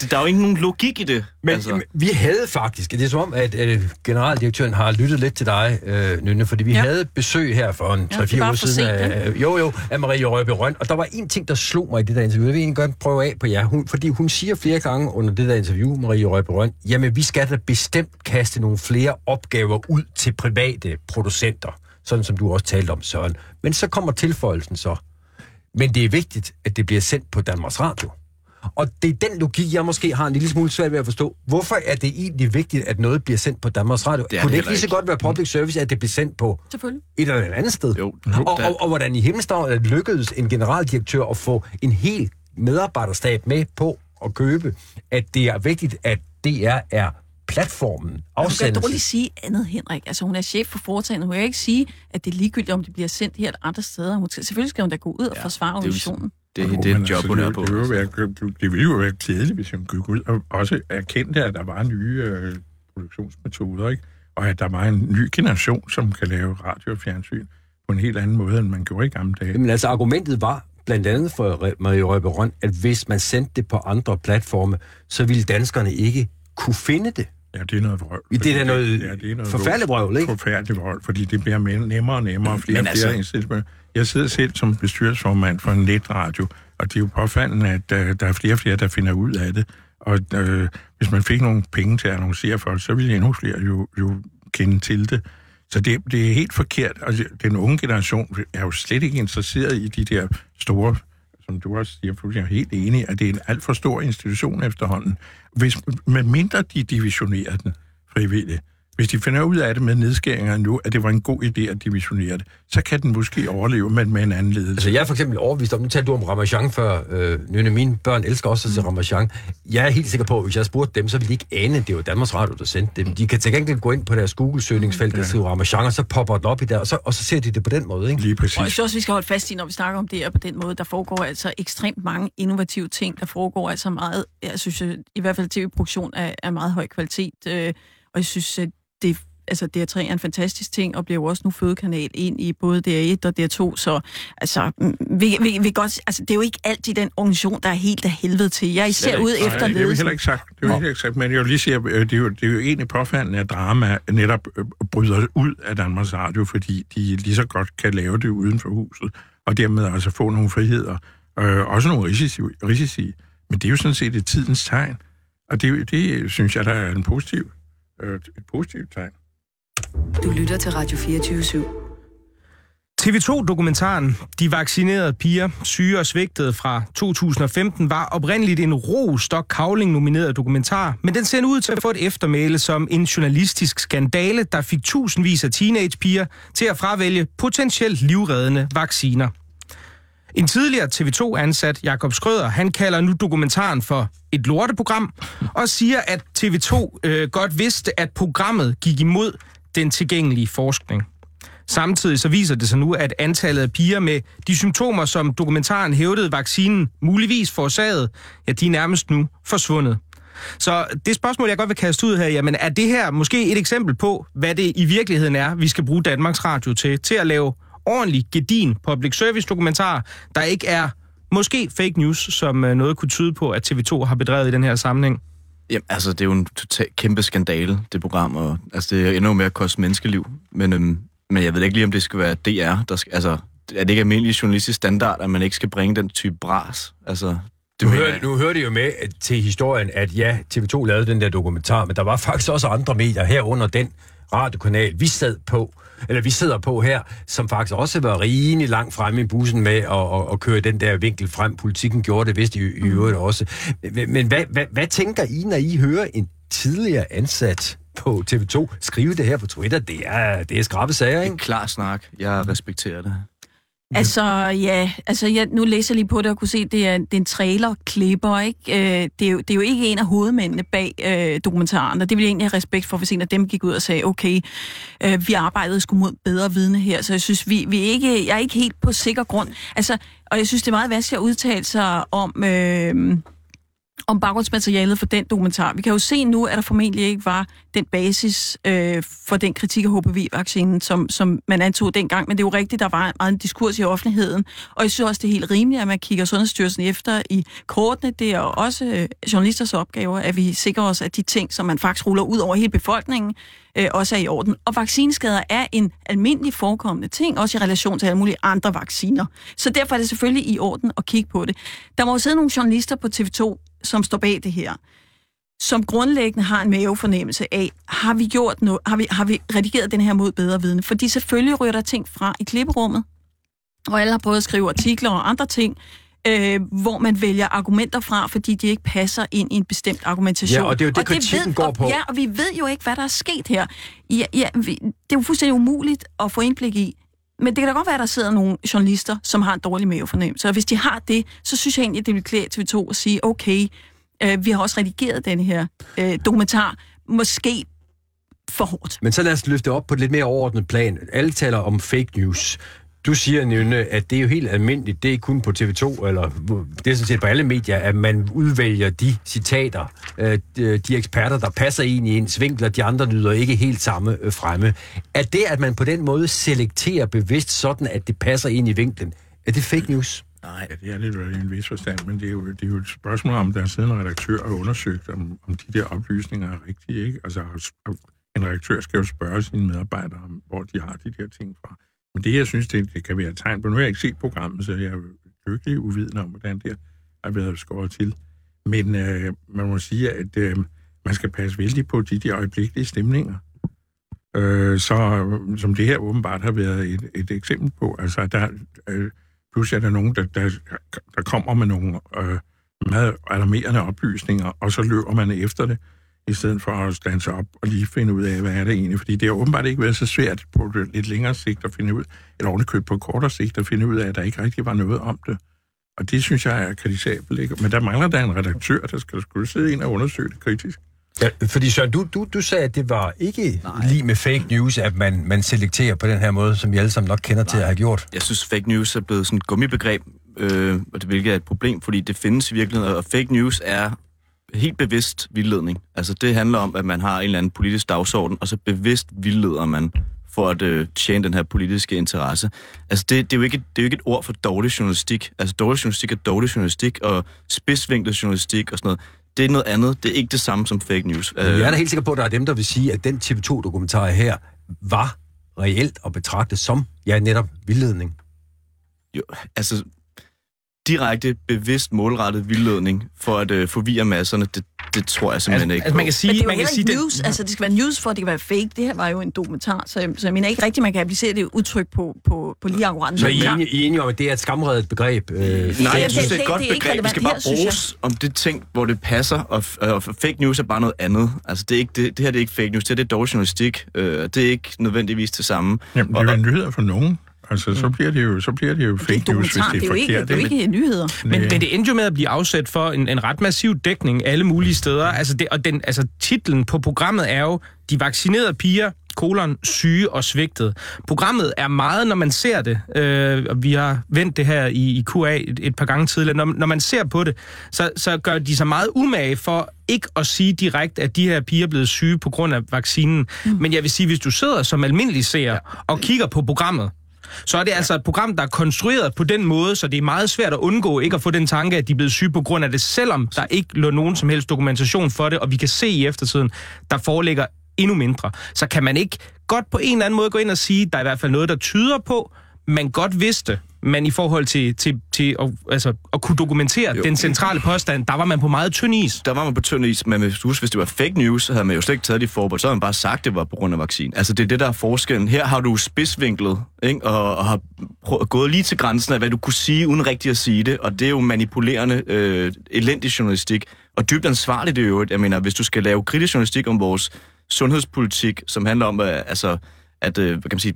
det, der er jo ikke nogen logik i det. Men altså. vi havde faktisk, det er som om, at øh, generaldirektøren har lyttet lidt til dig, øh, Nynne, fordi vi Ja. ja. havde besøg her for en Ja, det 3-4 var år for siden af, jo, jo, af Marie Røbe Røn, og der var en ting, der slog mig i det der interview. Jeg vil egentlig godt prøve af på jer, hun, fordi hun siger flere gange under det der interview, Marie Røbe Røn, jamen vi skal da bestemt kaste nogle flere opgaver ud til private producenter, sådan som du også talte om, Søren. Men så kommer tilføjelsen så, men det er vigtigt, at det bliver sendt på Danmarks Radio. Og det er den logik, jeg måske har en lille smule svært ved at forstå. Hvorfor er det egentlig vigtigt, at noget bliver sendt på Danmarks Radio? Det Kunne det ikke lige så heller godt være public service, at det bliver sendt på et eller andet sted? Jo, Og, der- og, og hvordan i himmelstavn det lykkedes en generaldirektør at få en hel medarbejderstab med på at købe, at det er vigtigt, at DR er platformen, Hun kan afsendelse. dårligt sige andet, Henrik. Altså, hun er chef for foretagendet. Hun kan ikke sige, at det er ligegyldigt, om det bliver sendt her eller andre steder. Hun skal, selvfølgelig skal hun da gå ud og ja, forsvare det er organisationen. Det, Jo, det er et job, hun det, er på. Det, ville jo være, det ville jo være kedeligt, hvis hun gik ud og også erkendte, at der var nye øh, produktionsmetoder, ikke? og at der var en ny generation, som kan lave radio og fjernsyn på en helt anden måde, end man gjorde i gamle dage. Men altså, argumentet var blandt andet for Marie Røbe at hvis man sendte det på andre platforme, så ville danskerne ikke kunne finde det. Ja, det er noget vrøvl. Det er da noget det er noget forfærdeligt vrøvl, ikke? Forfærdeligt vrøvl, fordi det bliver mere, nemmere og nemmere, og flere Men og flere altså-. Jeg sidder selv som bestyrelsesformand for en netradio, og det er jo påfaldende, at uh, der er flere og flere, der finder ud af det. Og uh, hvis man fik nogle penge til at annoncere for det, så ville endnu flere jo, jo kende til det. Så det, det er helt forkert. Altså, den unge generation er jo slet ikke interesseret i de der store, som du også siger, jeg er helt enig, at det er en alt for stor institution efterhånden. Hvis, med mindre de divisionerer den frivilligt, hvis de finder ud af det med nedskæringer nu, at det var en god idé at divisionere det, så kan den måske overleve, men med en anden ledelse. Altså, jeg er for eksempel overbevist om, nu talte du om Ramachan før, øh, Nynne, mine børn elsker også at se Ramachan. Jeg er helt sikker på, at hvis jeg spurgte dem, så ville de ikke ane, at det var Danmarks Radio, der sendte dem. De kan til gengæld gå ind på deres Google-søgningsfelt og skrive Ramachan, og så popper den op i der, og så, og så ser de det på den måde, ikke? Lige Og jeg præcis. synes også, vi skal holde fast i, når vi snakker om det her på den måde, der foregår altså ekstremt mange innovative ting. Der foregår altså meget, jeg synes øh, i hvert fald tv-produktion er, er meget høj kvalitet. Øh, og jeg synes, at det, altså DR3 er en fantastisk ting, og bliver jo også nu fødekanal ind i både DR1 og DR2. Så altså, mm, vi, vi, vi godt, altså, det er jo ikke altid den organisation, der er helt af helvede til. Jeg er især Slet ikke. ude efter det er jo ledelsen. heller ikke sagt. Det er jo heller ikke sagt, men jeg vil lige sige, at øh, det er jo, det er jo egentlig påfaldende, at drama netop øh, bryder ud af Danmarks Radio, fordi de lige så godt kan lave det uden for huset, og dermed altså få nogle friheder, øh, også nogle risici, risici. Men det er jo sådan set et tidens tegn, og det, det synes jeg, der er en positiv, øh, et positivt tegn. Du lytter til Radio 24 /7. TV2-dokumentaren De vaccinerede piger, syge og svigtede fra 2015 var oprindeligt en Rostok Kavling nomineret dokumentar, men den ser ud til at få et eftermæle som en journalistisk skandale, der fik tusindvis af teenagepiger til at fravælge potentielt livreddende vacciner. En tidligere TV2-ansat, Jakob Skrøder, han kalder nu dokumentaren for et lorteprogram, og siger, at TV2 øh, godt vidste, at programmet gik imod den tilgængelige forskning. Samtidig så viser det sig nu, at antallet af piger med de symptomer, som dokumentaren hævdede vaccinen muligvis forårsagede, ja, de er nærmest nu forsvundet. Så det spørgsmål, jeg godt vil kaste ud her, jamen er det her måske et eksempel på, hvad det i virkeligheden er, vi skal bruge Danmarks Radio til, til at lave ordentlig, gedin public service dokumentar, der ikke er måske fake news, som øh, noget kunne tyde på, at TV2 har bedrevet i den her sammenhæng? Jamen, altså, det er jo en total kæmpe skandale, det program, og altså, det ender jo med at koste menneskeliv. Men, øhm, men jeg ved ikke lige, om det skal være DR, der skal, altså, er det ikke almindelig journalistisk standard, at man ikke skal bringe den type bras? Altså, det Nu hører, jeg- nu hører det jo med til historien, at ja, TV2 lavede den der dokumentar, men der var faktisk også andre medier herunder den radiokanal, vi sad på, eller vi sidder på her, som faktisk også var rimelig langt fremme i bussen med at, at, at køre den der vinkel frem. Politikken gjorde det vist i, i øvrigt også. Men, men hvad, hvad, hvad tænker I, når I hører en tidligere ansat på TV2 skrive det her på Twitter? Det er, det er skrabe sager, Det er ikke? en klar snak. Jeg respekterer det. Mm-hmm. Altså, ja, altså jeg, nu læser jeg lige på det og kunne se, det er, det er en trailer-klipper, ikke? Øh, det, er jo, det er jo ikke en af hovedmændene bag øh, dokumentaren, og det vil jeg egentlig have respekt for, hvis en af dem gik ud og sagde, okay, øh, vi arbejdede sgu mod bedre vidne her, så jeg synes, vi, vi er ikke, jeg er ikke helt på sikker grund. Altså, og jeg synes, det er meget vanskeligt at udtale sig om... Øh, om baggrundsmaterialet for den dokumentar. Vi kan jo se nu, at der formentlig ikke var den basis øh, for den kritik af HPV-vaccinen, som, som man antog dengang, men det er jo rigtigt, der var meget en diskurs i offentligheden, og jeg synes også, det er helt rimeligt, at man kigger Sundhedsstyrelsen efter i kortene. Det er også øh, journalisters opgave, at vi sikrer os, at de ting, som man faktisk ruller ud over hele befolkningen, øh, også er i orden. Og vaccineskader er en almindelig forekommende ting, også i relation til alle mulige andre vacciner. Så derfor er det selvfølgelig i orden at kigge på det. Der må jo sidde nogle journalister på TV2, som står bag det her, som grundlæggende har en mavefornemmelse af, har vi gjort noget, har vi, har vi redigeret den her mod bedre vidne? Fordi selvfølgelig ryger der ting fra i klipperummet, og alle har prøvet at skrive artikler og andre ting, øh, hvor man vælger argumenter fra, fordi de ikke passer ind i en bestemt argumentation. Ja, og det er jo det, kritikken ved, går og, på. Ja, og vi ved jo ikke, hvad der er sket her. Ja, ja, vi, det er jo fuldstændig umuligt at få indblik i. Men det kan da godt være, at der sidder nogle journalister, som har en dårlig mavefornemmelse. Og hvis de har det, så synes jeg egentlig, det vil klæde TV2 at sige, okay, øh, vi har også redigeret den her øh, dokumentar, måske for hårdt. Men så lad os løfte op på et lidt mere overordnet plan. Alle taler om fake news. Du siger, Nynne, at det er jo helt almindeligt, det er kun på TV2, eller det er sådan set på alle medier, at man udvælger de citater, øh, de, eksperter, der passer ind i ens vinkler, de andre lyder ikke helt samme øh, fremme. Er det, at man på den måde selekterer bevidst sådan, at det passer ind i vinklen, er det fake news? Nej, ja, det er lidt i en vis forstand, men det er jo, det er jo et spørgsmål om, der sidder en redaktør og undersøgt, om, om de der oplysninger er rigtige, ikke? Altså, en redaktør skal jo spørge sine medarbejdere, om, hvor de har de der ting fra. Men det, jeg synes, det, det kan være et tegn på, nu har jeg ikke set programmet, så jeg er lykkelig uvidende om, hvordan det har været skåret til. Men øh, man må sige, at øh, man skal passe vældig på de de øjeblikkelige stemninger. Øh, så, som det her åbenbart har været et, et eksempel på. Altså, der, øh, pludselig er der nogen, der, der, der kommer med nogle øh, meget alarmerende oplysninger, og så løber man efter det i stedet for at stands op og lige finde ud af, hvad er det egentlig. Fordi det har åbenbart ikke været så svært på et lidt længere sigt at finde ud, eller ovenikøbet på kortere sigt at finde ud af, at der ikke rigtig var noget om det. Og det synes jeg er kritisabelt. Ikke? Men der mangler der en redaktør, der skal skulle sidde ind og undersøge det kritisk. Ja, fordi Søren, du, du, du sagde, at det var ikke Nej. lige med fake news, at man, man selekterer på den her måde, som vi alle sammen nok kender Nej. til at have gjort. Jeg synes, fake news er blevet sådan et gummibegreb, øh, og det hvilket er et problem, fordi det findes i virkeligheden, og fake news er helt bevidst vildledning. Altså det handler om, at man har en eller anden politisk dagsorden, og så bevidst vildleder man for at øh, tjene den her politiske interesse. Altså det, det, er jo ikke, det er jo ikke et ord for dårlig journalistik. Altså dårlig journalistik er dårlig journalistik, og spidsvinklet journalistik og sådan noget. Det er noget andet. Det er ikke det samme som fake news. Jeg er da helt sikker på, at der er dem, der vil sige, at den TV2-dokumentar her var reelt at betragte som, ja, netop vildledning. Jo, altså direkte, bevidst, målrettet vildledning for at øh, forvirre masserne, det, det tror jeg simpelthen altså, ikke altså, man kan sige, Men det er jo man kan sige, news. Det... Altså, det skal være news, for at det kan være fake. Det her var jo en dokumentar, så, så jeg mener ikke rigtigt, man kan applicere det udtryk på, på, på lige akkurat. Så I er enige, om, at det er et skamredet begreb? Øh, Nej, jeg det- synes, det er et godt det er begreb. Vi skal bare her, bruges om det ting, hvor det passer, og, og fake news er bare noget andet. Altså, det, er ikke, det, det her det er ikke fake news, det her det er dårlig journalistik. Øh, det er ikke nødvendigvis det samme. Jamen, det er jo nyheder for nogen. Altså, så bliver det jo, så bliver det jo Det er fake news, hvis dokumentar, det det er er jo ikke, forkert. det er jo ikke nyheder. Men, men det endte jo med at blive afsat for en, en ret massiv dækning alle mulige steder. Altså det, og den, altså titlen på programmet er jo De vaccinerede piger, kolon, syge og svigtet. Programmet er meget, når man ser det, øh, og vi har vendt det her i, i QA et, et par gange tidligere, når, når man ser på det, så, så gør de sig meget umage for ikke at sige direkte, at de her piger er blevet syge på grund af vaccinen. Mm. Men jeg vil sige, hvis du sidder som almindelig seer og kigger på programmet, så er det altså et program, der er konstrueret på den måde, så det er meget svært at undgå ikke at få den tanke, at de er blevet syge på grund af det, selvom der ikke lå nogen som helst dokumentation for det, og vi kan se i eftertiden, der foreligger endnu mindre. Så kan man ikke godt på en eller anden måde gå ind og sige, der er i hvert fald noget, der tyder på, man godt vidste, men i forhold til, til, til at, altså, at kunne dokumentere jo. den centrale påstand, der var man på meget tynd is. Der var man på tynd is, men hvis, du husker, hvis det var fake news, så havde man jo slet ikke taget de forbehold. Så havde man bare sagt, at det var på grund af vaccinen. Altså, det er det, der er forskellen. Her har du spidsvinklet, ikke? Og, og har prø- gået lige til grænsen af, hvad du kunne sige, uden rigtigt at sige det. Og det er jo manipulerende, øh, elendig journalistik. Og dybt ansvarligt det er jo, jeg mener, hvis du skal lave kritisk journalistik om vores sundhedspolitik, som handler om, at, altså, at øh, hvad kan man sige,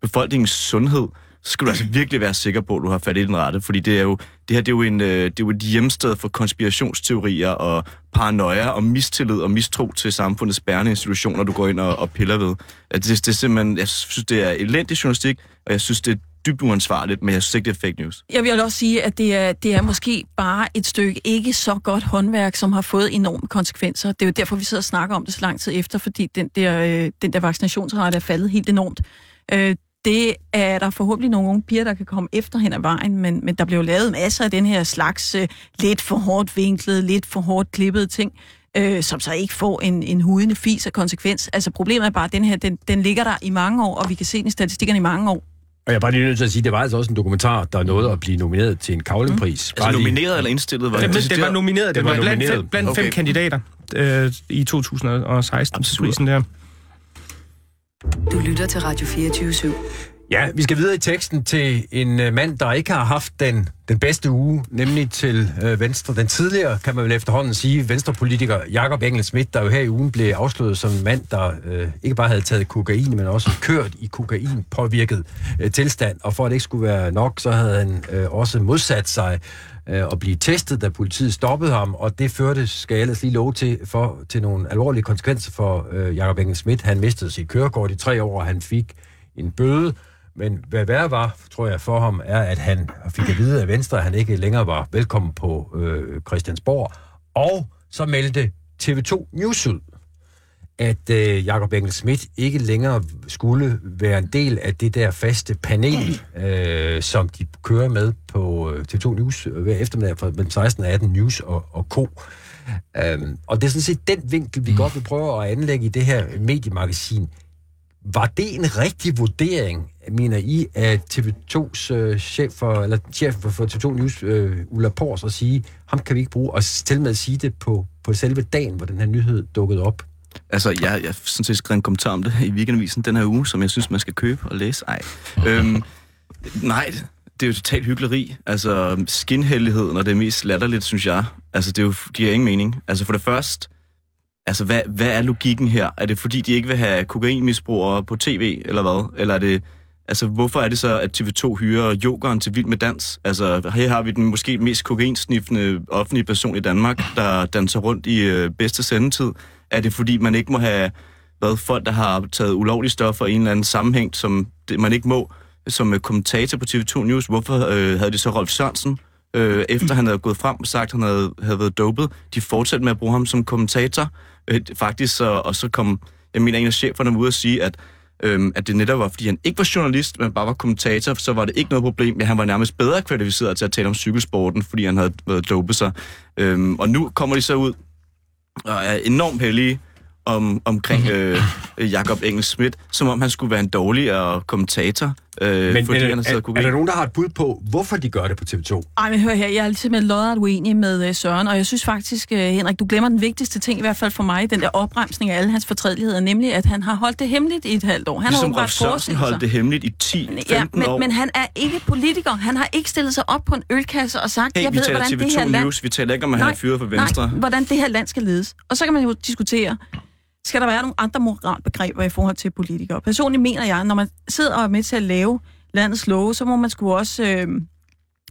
befolkningens sundhed, så skal du altså virkelig være sikker på, at du har fat i den rette, fordi det er jo, det her det er jo, en, øh, det er jo et hjemsted for konspirationsteorier og paranoia og mistillid og mistro til samfundets bærende institutioner, du går ind og, og piller ved. At det, det er simpelthen, jeg synes, det er elendig journalistik, og jeg synes, det er dybt uansvarligt, men jeg synes ikke, det er fake news. Jeg vil også sige, at det er, det er måske bare et stykke ikke så godt håndværk, som har fået enorme konsekvenser. Det er jo derfor, vi sidder og snakker om det så lang tid efter, fordi den der, øh, den der vaccinationsrate er faldet helt enormt. Øh, det er der forhåbentlig nogle unge piger, der kan komme efter hen ad vejen, men, men der bliver jo lavet masser af den her slags øh, lidt for hårdt vinklet, lidt for hårdt klippede ting, øh, som så ikke får en, en hudende fis af konsekvens. Altså problemet er bare, at den her, den, den ligger der i mange år, og vi kan se den i statistikkerne i mange år. Og jeg er bare lige nødt til at sige, at det var altså også en dokumentar, der nåede at blive nomineret til en kavlepris. Altså nomineret eller indstillet? Var Den, det, den var nomineret, Den den var var blandt, nomineret. fem, blandt okay. fem kandidater øh, i 2016 til prisen der. Du lytter til Radio 24 /7. Ja, vi skal videre i teksten til en øh, mand, der ikke har haft den, den bedste uge, nemlig til øh, Venstre. Den tidligere, kan man vel efterhånden sige, venstrepolitiker Jakob Engel Schmidt, der jo her i ugen blev afsløret som en mand, der øh, ikke bare havde taget kokain, men også kørt i kokain-påvirket øh, tilstand. Og for at det ikke skulle være nok, så havde han øh, også modsat sig øh, at blive testet, da politiet stoppede ham, og det førte, skal jeg ellers lige love til, for, til nogle alvorlige konsekvenser for øh, Jakob Engel Schmidt. Han mistede sit kørekort i tre år, og han fik en bøde. Men hvad værre var, tror jeg, for ham, er, at han fik at vide af Venstre, at han ikke længere var velkommen på øh, Christiansborg. Og så meldte TV2 News ud, at øh, Jakob Engel Schmidt ikke længere skulle være en del af det der faste panel, øh, som de kører med på øh, TV2 News øh, hver eftermiddag fra mellem 16 og 18 News og, og Co. Um, øhm, og det er sådan set den vinkel, vi mm. godt vil prøve at anlægge i det her mediemagasin. Var det en rigtig vurdering, mener I, at TV2's øh, chef for, eller chef for, for TV2 News, øh, Ulla Pors, at sige, ham kan vi ikke bruge, og til med at sige det på, på selve dagen, hvor den her nyhed dukkede op? Altså, jeg, jeg har sådan set skrevet en kommentar om det i weekendavisen den her uge, som jeg synes, man skal købe og læse. Ej. Øhm, nej, det er jo totalt hyggeleri. Altså, skinhelligheden og det er mest latterligt, synes jeg. Altså, det er jo, giver ingen mening. Altså, for det første, altså, hvad, hvad er logikken her? Er det fordi, de ikke vil have kokainmisbrugere på tv, eller hvad? Eller er det... Altså, hvorfor er det så, at TV2 hyrer jokeren til Vild med Dans? Altså, her har vi den måske mest kokainsniffende offentlige person i Danmark, der danser rundt i øh, bedste sendetid. Er det fordi, man ikke må have været folk, der har taget ulovlige stoffer i en eller anden sammenhæng, som det, man ikke må, som øh, kommentator på TV2 News? Hvorfor øh, havde de så Rolf Sørensen, øh, efter han havde gået frem og sagt, at han havde, havde været dopet? De fortsatte med at bruge ham som kommentator. Øh, faktisk, så, og så kom, jeg mener, en af cheferne ud og sige, at øhm, at det netop var, fordi han ikke var journalist, men bare var kommentator, så var det ikke noget problem, men han var nærmest bedre kvalificeret til at tale om cykelsporten, fordi han havde været dopet sig. Øhm, og nu kommer de så ud og er enormt heldige om, omkring Mhm. øh, Jakob Engel Schmidt, som om han skulle være en dårligere kommentator, øh, Men, fordi men han er, har er, kokain. der nogen, der har et bud på, hvorfor de gør det på TV2? Ej, men hør her, jeg er simpelthen lodret uenig med uh, Søren, og jeg synes faktisk, uh, Henrik, du glemmer den vigtigste ting, i hvert fald for mig, den der opremsning af alle hans fortrædeligheder, nemlig at han har holdt det hemmeligt i et halvt år. Han ligesom har Rolf Sørensen holdt det hemmeligt i 10-15 Ja, men, år. men han er ikke politiker. Han har ikke stillet sig op på en ølkasse og sagt, hey, jeg vi ved, taler hvordan det TV2 her land... News, vi taler ikke om, at han er fyret for Venstre. Nej, hvordan det her land skal ledes. Og så kan man jo diskutere, skal der være nogle andre moralbegreber i forhold til politikere? Personligt mener jeg, når man sidder og er med til at lave landets love, så må man sgu også... Øh,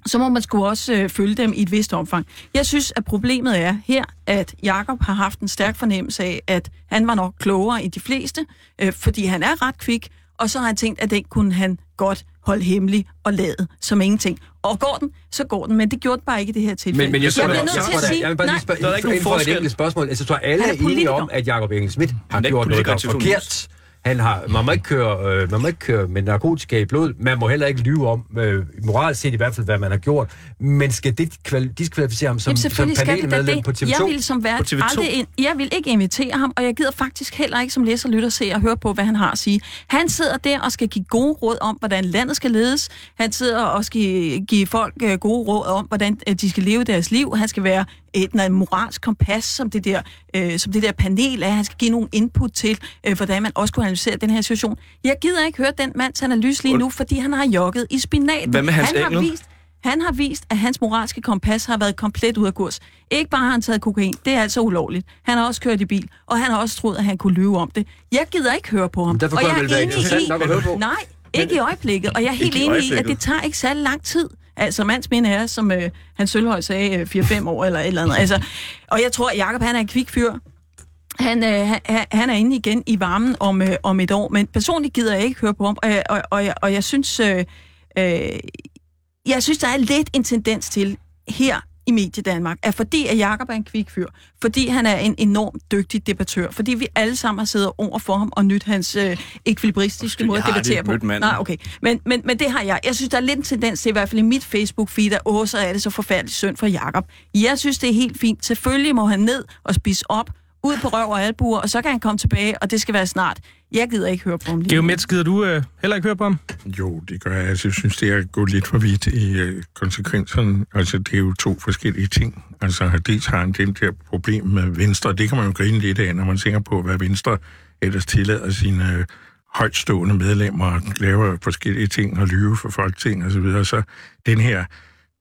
så må man sgu også øh, følge dem i et vist omfang. Jeg synes, at problemet er her, at Jakob har haft en stærk fornemmelse af, at han var nok klogere end de fleste, øh, fordi han er ret kvik, og så har han tænkt, at det kunne han godt holde hemmelig og lade som ingenting. Og går den, så går den, men det gjorde den bare ikke i det her tilfælde. Men, men jeg, jeg bliver jeg, nødt jeg, til at sige, jeg vil bare lige spørge, Der er ikke nogen et forskel. enkelt spørgsmål. Altså, jeg tror, alle er enige om, at Jacob Engel Schmidt har gjort noget, der er forkert. Han har, man, må ikke køre, øh, man må ikke køre med narkotika i blod. Man må heller ikke lyve om, øh, moralt set i hvert fald, hvad man har gjort. Men skal det kval- diskvalificere ham som, Jamen som panelmedlem på TV2? Jeg vil som vært På TV2? aldrig ind, jeg vil ikke invitere ham, og jeg gider faktisk heller ikke som læser, lytter, se og høre på, hvad han har at sige. Han sidder der og skal give gode råd om, hvordan landet skal ledes. Han sidder og skal give folk øh, gode råd om, hvordan øh, de skal leve deres liv. Han skal være et eller andet moralsk kompas, som det der, øh, som det der panel er. Han skal give nogle input til, øh, hvordan man også kunne analysere den her situation. Jeg gider ikke høre den mands analyse lige nu, fordi han har jogget i spinaten. Hvad med Hans han har vist, han har vist, at hans moralske kompas har været komplet ud af kurs. Ikke bare har han taget kokain, det er altså ulovligt. Han har også kørt i bil, og han har også troet, at han kunne lyve om det. Jeg gider ikke høre på ham. Derfor og jeg er enig i. Nej, ikke i øjeblikket. Og jeg er helt enig i, at det tager ikke særlig lang tid. Altså, mands minde er, som øh, han Sølvhøj sagde, øh, 4-5 år eller et eller andet. Altså, og jeg tror, at Jacob han er en kvik fyr. Han, øh, han, han er inde igen i varmen om, øh, om et år, men personligt gider jeg ikke høre på ham, og, og, og, jeg, og jeg synes, øh, øh, jeg synes, der er lidt en tendens til her i Mediedanmark, at fordi at Jacob er en kvik fyr, fordi han er en enormt dygtig debattør, fordi vi alle sammen har siddet over for ham og nyt hans øh, ekvilibristiske måde at debattere på. Nej, okay. Men, men, men det har jeg. Jeg synes, der er lidt en tendens til, i hvert fald i mit Facebook-feed, at åh, så er det så forfærdeligt synd for Jacob. Jeg synes, det er helt fint. Selvfølgelig må han ned og spise op, ud på røv og albuer, og så kan han komme tilbage, og det skal være snart. Jeg gider ikke høre på ham lige Geo nu. Metz, gider du øh, heller ikke høre på ham? Jo, det gør jeg. Altså, jeg synes, det er gået lidt for vidt i øh, konsekvenserne. Altså, det er jo to forskellige ting. Altså, dels har han den der problem med Venstre. Det kan man jo grine lidt af, når man tænker på, hvad Venstre ellers tillader sine øh, højtstående medlemmer laver forskellige ting og lyve for folketing og så videre. Så den her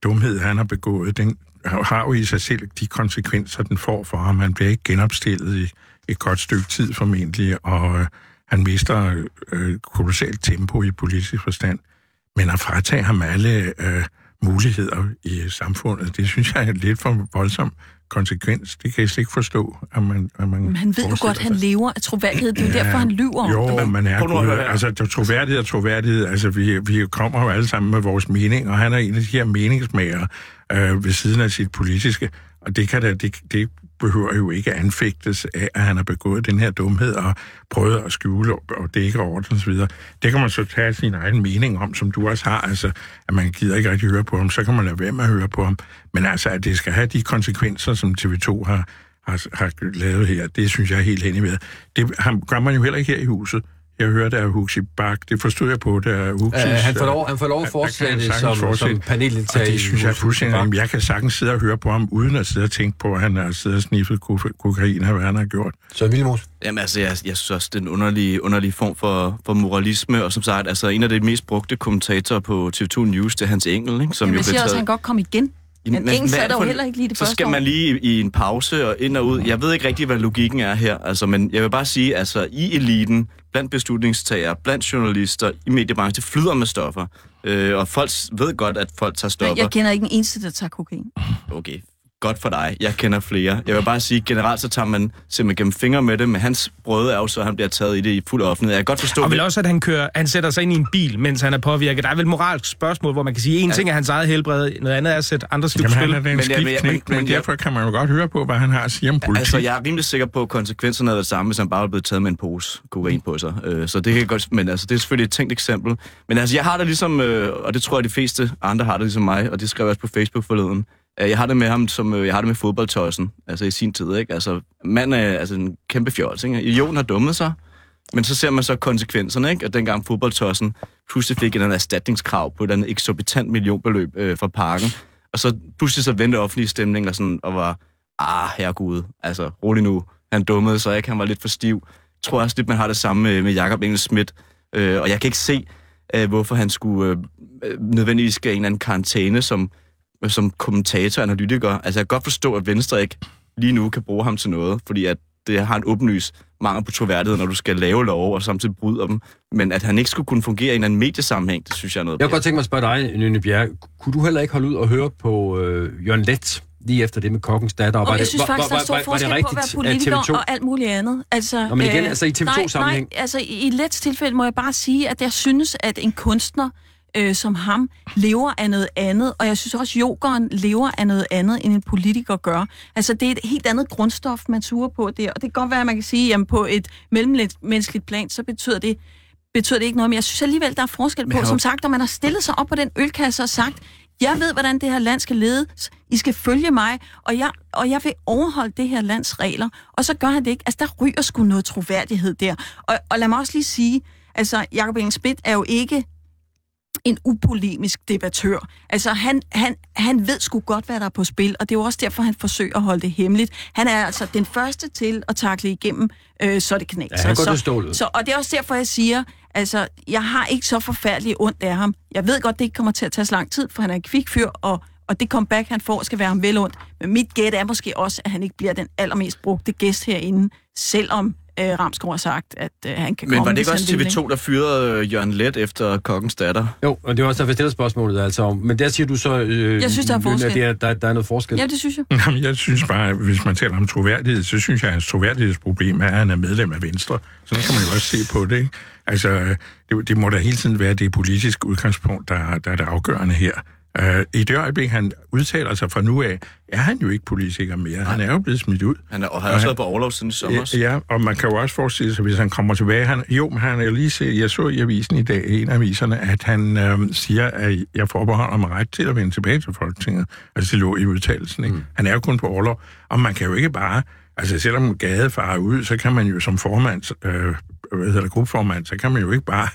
dumhed, han har begået, den har jo i sig selv de konsekvenser, den får for ham. Han bliver ikke genopstillet i et godt stykke tid formentlig, og øh, han mister øh, kolossalt tempo i politisk forstand. Men at fratage ham alle øh, muligheder i samfundet, det synes jeg er lidt for voldsomt konsekvens. Det kan jeg slet ikke forstå, at man, at man Men han ved jo godt, at han lever af troværdighed. Det er jo derfor, han lyver om jo, det. man er her. Altså, troværdighed og troværdighed. Altså, vi, vi kommer jo alle sammen med vores mening, og han er en af de her meningsmager øh, ved siden af sit politiske. Og det, kan da, det, det behøver jo ikke anfægtes af, at han har begået den her dumhed og prøvet at skjule og, og dække over den osv. Det kan man så tage sin egen mening om, som du også har. Altså, at man gider ikke rigtig høre på ham, så kan man lade være med at høre på ham. Men altså, at det skal have de konsekvenser, som TV2 har, har, har lavet her, det synes jeg er helt hen i. Det har- gør man jo heller ikke her i huset. Jeg hørte af Huxi Bak, det forstod jeg på, der Huxis... Uh, han, får lov, han får lov at fortsætte som, fortsætte. som paneldeltager Og det i synes jeg fuldstændig... Jamen, Jeg kan sagtens sidde og høre på ham, uden at sidde og tænke på, at han har siddet og sniffet ko- kokain, og hvad han har gjort. Så Vilmos. Jamen altså, jeg, jeg synes også, det er en underlig, underlig form for, for moralisme, og som sagt, altså en af de mest brugte kommentatorer på TV2 News, det er Hans Engel, ikke, som Jamen, jo jeg siger også, at taget... han godt komme igen. Men Engel hvad er for- heller ikke lige det Så første skal man lige i en pause og ind og ud. Jeg ved ikke rigtig, hvad logikken er her, altså, men jeg vil bare sige, altså i eliten, blandt beslutningstagere, blandt journalister, i mediebranchen, det flyder med stoffer. Øh, og folk ved godt, at folk tager stoffer. Jeg kender ikke en eneste, der tager kokain. Okay, godt for dig. Jeg kender flere. Jeg vil bare sige, generelt så tager man simpelthen gennem fingre med det, men hans brøde er jo så, at han bliver taget i det i fuld offentlighed. Jeg kan godt forstå... Og vel også, at han, kører, han sætter sig ind i en bil, mens han er påvirket. Der er vel et moralsk spørgsmål, hvor man kan sige, en ting er hans eget helbred, noget andet er at sætte andres liv på Jamen, han spil. er Men men men- men, derfor kan man jo godt høre på, hvad han har at sige om politik. Altså, jeg er rimelig sikker på, at konsekvenserne er det samme, hvis han bare er blevet taget med en pose kokain på sig. Øh, så det kan godt, men altså, det er selvfølgelig et tænkt eksempel. Men altså, jeg har det ligesom, øh, og det tror jeg, de fleste andre har det ligesom mig, og det skrev jeg også på Facebook forleden. Øh, jeg har det med ham, som øh, jeg har det med fodboldtossen, altså i sin tid, ikke? Altså, mand er altså en kæmpe fjols, ikke? Jon har dummet sig, men så ser man så konsekvenserne, ikke? At dengang fodboldtossen pludselig fik en eller anden erstatningskrav på et eller andet eksorbitant millionbeløb øh, fra parken, og så pludselig så vendte offentlig stemning og, sådan, og var, ah, herregud, altså rolig nu, han dummede sig ikke, han var lidt for stiv. Jeg tror også lidt, man har det samme med, med Jakob Engel Schmidt, øh, og jeg kan ikke se, øh, hvorfor han skulle øh, øh nødvendigvis skal i en eller anden karantæne som, som kommentator og analytiker. Altså jeg kan godt forstå, at Venstre ikke lige nu kan bruge ham til noget, fordi at det har en åbenlys mangel på troværdighed, når du skal lave lov og samtidig bryde dem. Men at han ikke skulle kunne fungere i en eller anden mediesammenhæng, det synes jeg er noget Jeg kunne godt tænke mig at spørge dig, Nynne Bjerre. Kunne du heller ikke holde ud og høre på øh, Jørgen Let lige efter det med kokkens datter? Og var jeg det, synes var, faktisk, der er var, stor var, var forskel det på at være politiker at TV2... og alt muligt andet. Altså, Nå, men igen, altså i TV2-sammenhæng. Nej, nej, altså i, i Lets tilfælde må jeg bare sige, at jeg synes, at en kunstner øh, som ham lever af noget andet, og jeg synes også, at jokeren lever af noget andet, end en politiker gør. Altså, det er et helt andet grundstof, man suger på der, og det kan godt være, at man kan sige, at på et mellemmenneskeligt plan, så betyder det betyder det ikke noget, men jeg synes alligevel, der er forskel på, som sagt, når man har stillet sig op på den ølkasse og sagt, jeg ved, hvordan det her land skal ledes, I skal følge mig, og jeg, og jeg vil overholde det her lands regler, og så gør han det ikke. Altså, der ryger sgu noget troværdighed der. Og, og lad mig også lige sige, altså, Jacob Engel Schmidt er jo ikke en upolemisk debattør. Altså, han, han, han ved sgu godt, hvad der er på spil, og det er jo også derfor, han forsøger at holde det hemmeligt. Han er altså den første til at takle igennem, øh, så det knækker. Ja, han går så, til så, og det er også derfor, jeg siger, altså, jeg har ikke så forfærdeligt ondt af ham. Jeg ved godt, det ikke kommer til at tage så lang tid, for han er en kvik fyr, og, og det comeback, han får, skal være ham vel ondt. Men mit gæt er måske også, at han ikke bliver den allermest brugte gæst herinde, selvom øh, Ramsgaard har sagt, at øh, han kan Men komme, var det ikke også han vil, ikke? TV2, der fyrede øh, Jørgen Let efter kokkens datter? Jo, og det er også derfor, jeg spørgsmålet altså om. Men der siger du så, øh, Jeg synes, der er forskel. at det er, der, der er noget forskel. Ja, det synes jeg. Jamen, jeg synes bare, at hvis man taler om troværdighed, så synes jeg, at hans troværdighedsproblem er, at han er medlem af Venstre. Sådan kan man jo også se på det, ikke? Altså, det, det må da hele tiden være det politiske udgangspunkt, der, der er det afgørende her. Uh, I det øjeblik, han udtaler sig fra nu af, er han jo ikke politiker mere. Han er jo blevet smidt ud. Han er, og har også været på overlov siden sommer. Ja, og man kan jo også forestille sig, hvis han kommer tilbage, han, jo, men han er lige set, jeg så i avisen i dag, en af aviserne, at han øhm, siger, at jeg forbeholder mig ret til at vende tilbage til Folketinget. Altså, det lå i udtalelsen, ikke? Mm. Han er jo kun på overlov, og man kan jo ikke bare, altså selvom gade farer ud, så kan man jo som formand øh, hvad hedder det, gruppeformand, så kan man jo ikke bare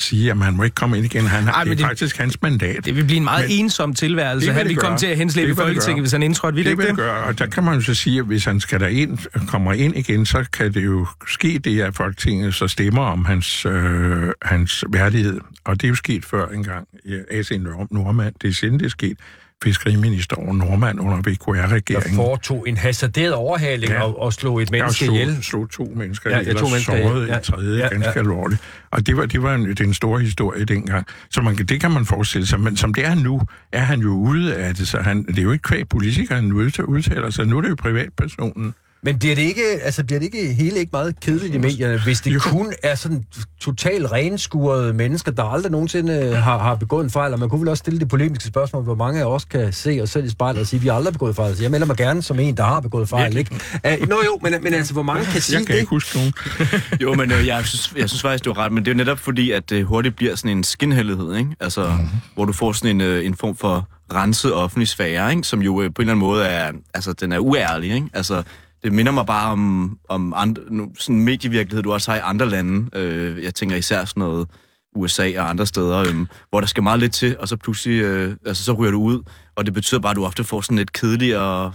sige, at man må ikke komme ind igen. Han har, Ej, det er det- faktisk hans mandat. Det vil blive en meget Men- ensom tilværelse. Det vil Han det vil komme gøre. til at henslæbe Det det Folketinget, hvis han indtrådte. Vil det, det vil det? det gøre, og der kan man jo så sige, at hvis han skal der ind, kommer ind igen, så kan det jo ske det, at Folketinget så stemmer om hans, øh, hans værdighed. Og det er jo sket før engang i AC Nordmand. Det er siden det er sket fiskeriminister over Nordmand under Der VKR-regeringen. foretog en hasarderet overhaling Ja. og, og slog et Jeg menneske slog, ihjel. slog to mennesker, Ja, ja, ja, to mennesker ihjel. sårede Ja. en tredje Ja, ganske ja. alvorligt. Og det var, det var en, den store historie dengang. Så man, det kan man forestille sig. Men som det er nu, er han jo ude af det. Så han, det er jo ikke kvæg politikeren nu udtaler sig. Nu er det jo privatpersonen. Men bliver det ikke, altså bliver det ikke hele ikke meget kedeligt i medierne, hvis det Jo. kun er sådan totalt renskurede mennesker, der aldrig nogensinde har, har begået en fejl, og man kunne vel også stille det polemiske spørgsmål, hvor mange af os kan se os selv i spejlet og sige, at vi har aldrig begået fejl. Så jeg melder mig gerne som en, der har begået fejl, ikke? Uh, nå jo, men, men altså, hvor mange kan sige Jeg kan det? ikke huske nogen. Jo, men øh, jeg, synes, jeg synes faktisk, du har ret, men det er jo netop fordi, at det hurtigt bliver sådan en skinhellighed, ikke? Altså, mm. hvor du får sådan en, øh, en form for renset offentlig sfære, ikke? Som jo øh, på en eller anden måde er, altså, den er uærlig, ikke? Altså, det minder mig bare om, om andre, nu, sådan en medievirkelighed, du også har i andre lande. Øh, jeg tænker især sådan noget USA og andre steder, øh, hvor der skal meget lidt til, og så pludselig, øh, altså, så ryger du ud, og det betyder bare, at du ofte får sådan et kedeligt og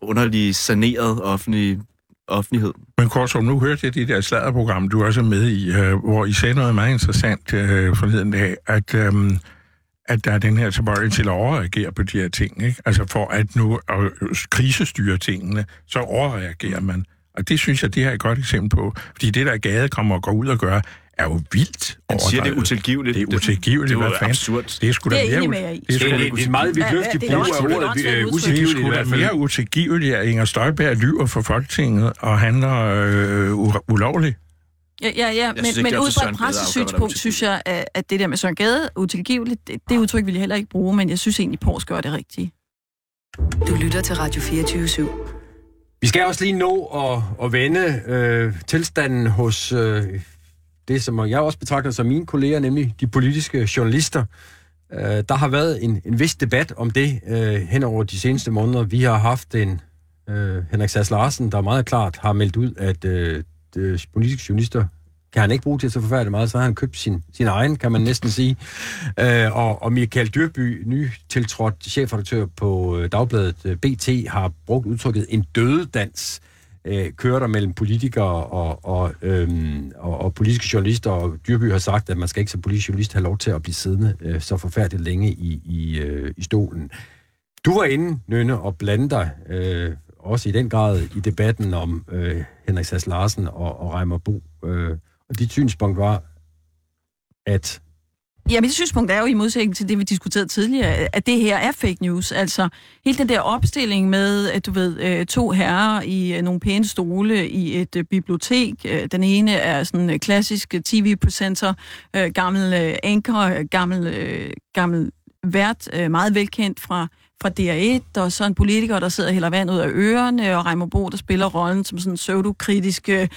underligt saneret offentlig, offentlighed. Men Korsum, nu hørte jeg det der sladderprogram, du også er med i, øh, hvor I sagde noget meget interessant øh, forleden dag, at, øh, at der er den her tilbøjelighed til at overreagere på de her ting. Ikke? Altså for at nu at krisestyre tingene, så overreagerer man. Og det synes jeg, det her er et godt eksempel på. Fordi det, der gade kommer og går ud og gør, er jo vildt Han siger, det er utilgiveligt. Det er utilgiveligt, Det er hvad jo fanden? absurd. Det er sgu da Det er mere, det er Det er, det er meget vidtløftig Ja, ja, brug det er af det er ordet udtryk. det er utilgiveligt sgu da mere utilgiveligt, at Inger Støjberg lyver for Folketinget og handler øh, ulovligt. Ja, ja, ja. men, synes ikke, men ud fra et pressesynspunkt synes jeg, at at det der med Søren Gade er utilgiveligt. Det, det udtryk vil jeg heller ikke bruge, men jeg synes egentlig, Pors gør det rigtige. Du lytter til Radio 24 /7. Vi skal også lige nå at, at vende øh, tilstanden hos øh, det, som jeg også betragter som mine kolleger, nemlig de politiske journalister. Øh, der har været en, en vis debat om det øh, hen over de seneste måneder. Vi har haft en øh, Henrik Sass Larsen, der meget klart har meldt ud, at øh, Øh, de politiske journalister kan han ikke bruge til så forfærdeligt meget, så har han købt sin, sin egen, kan man næsten sige. Øh, og, og Michael Dyrby, ny tiltrådt chefredaktør på øh, Dagbladet øh, BT, har brugt udtrykket en dødedans, øh, kører der mellem politikere og, og, øhm, og, og politiske journalister, og Dyrby har sagt, at man skal ikke som politisk journalist have lov til at blive siddende øh, så forfærdeligt længe i, i, øh, i stolen. Du var inde, Nynne, og blande dig øh, også i den grad i debatten om øh, Henrik Sass Larsen og, og Reimer Bo. Øh, og dit synspunkt var, at Ja, mit synspunkt er jo i modsætning til det, vi diskuterede tidligere, at det her er fake news. Altså, hele den der opstilling med, at du ved, øh, to herrer i øh, nogle pæne stole i et øh, bibliotek. Den ene er sådan en klassisk tv-presenter, gammel anker, gammel, gammel vært, meget velkendt fra fra DR1, og så en politiker, der sidder og hælder vand ud af ørerne, og Reimer Bo, der spiller rollen som sådan en pseudo-kritisk øh,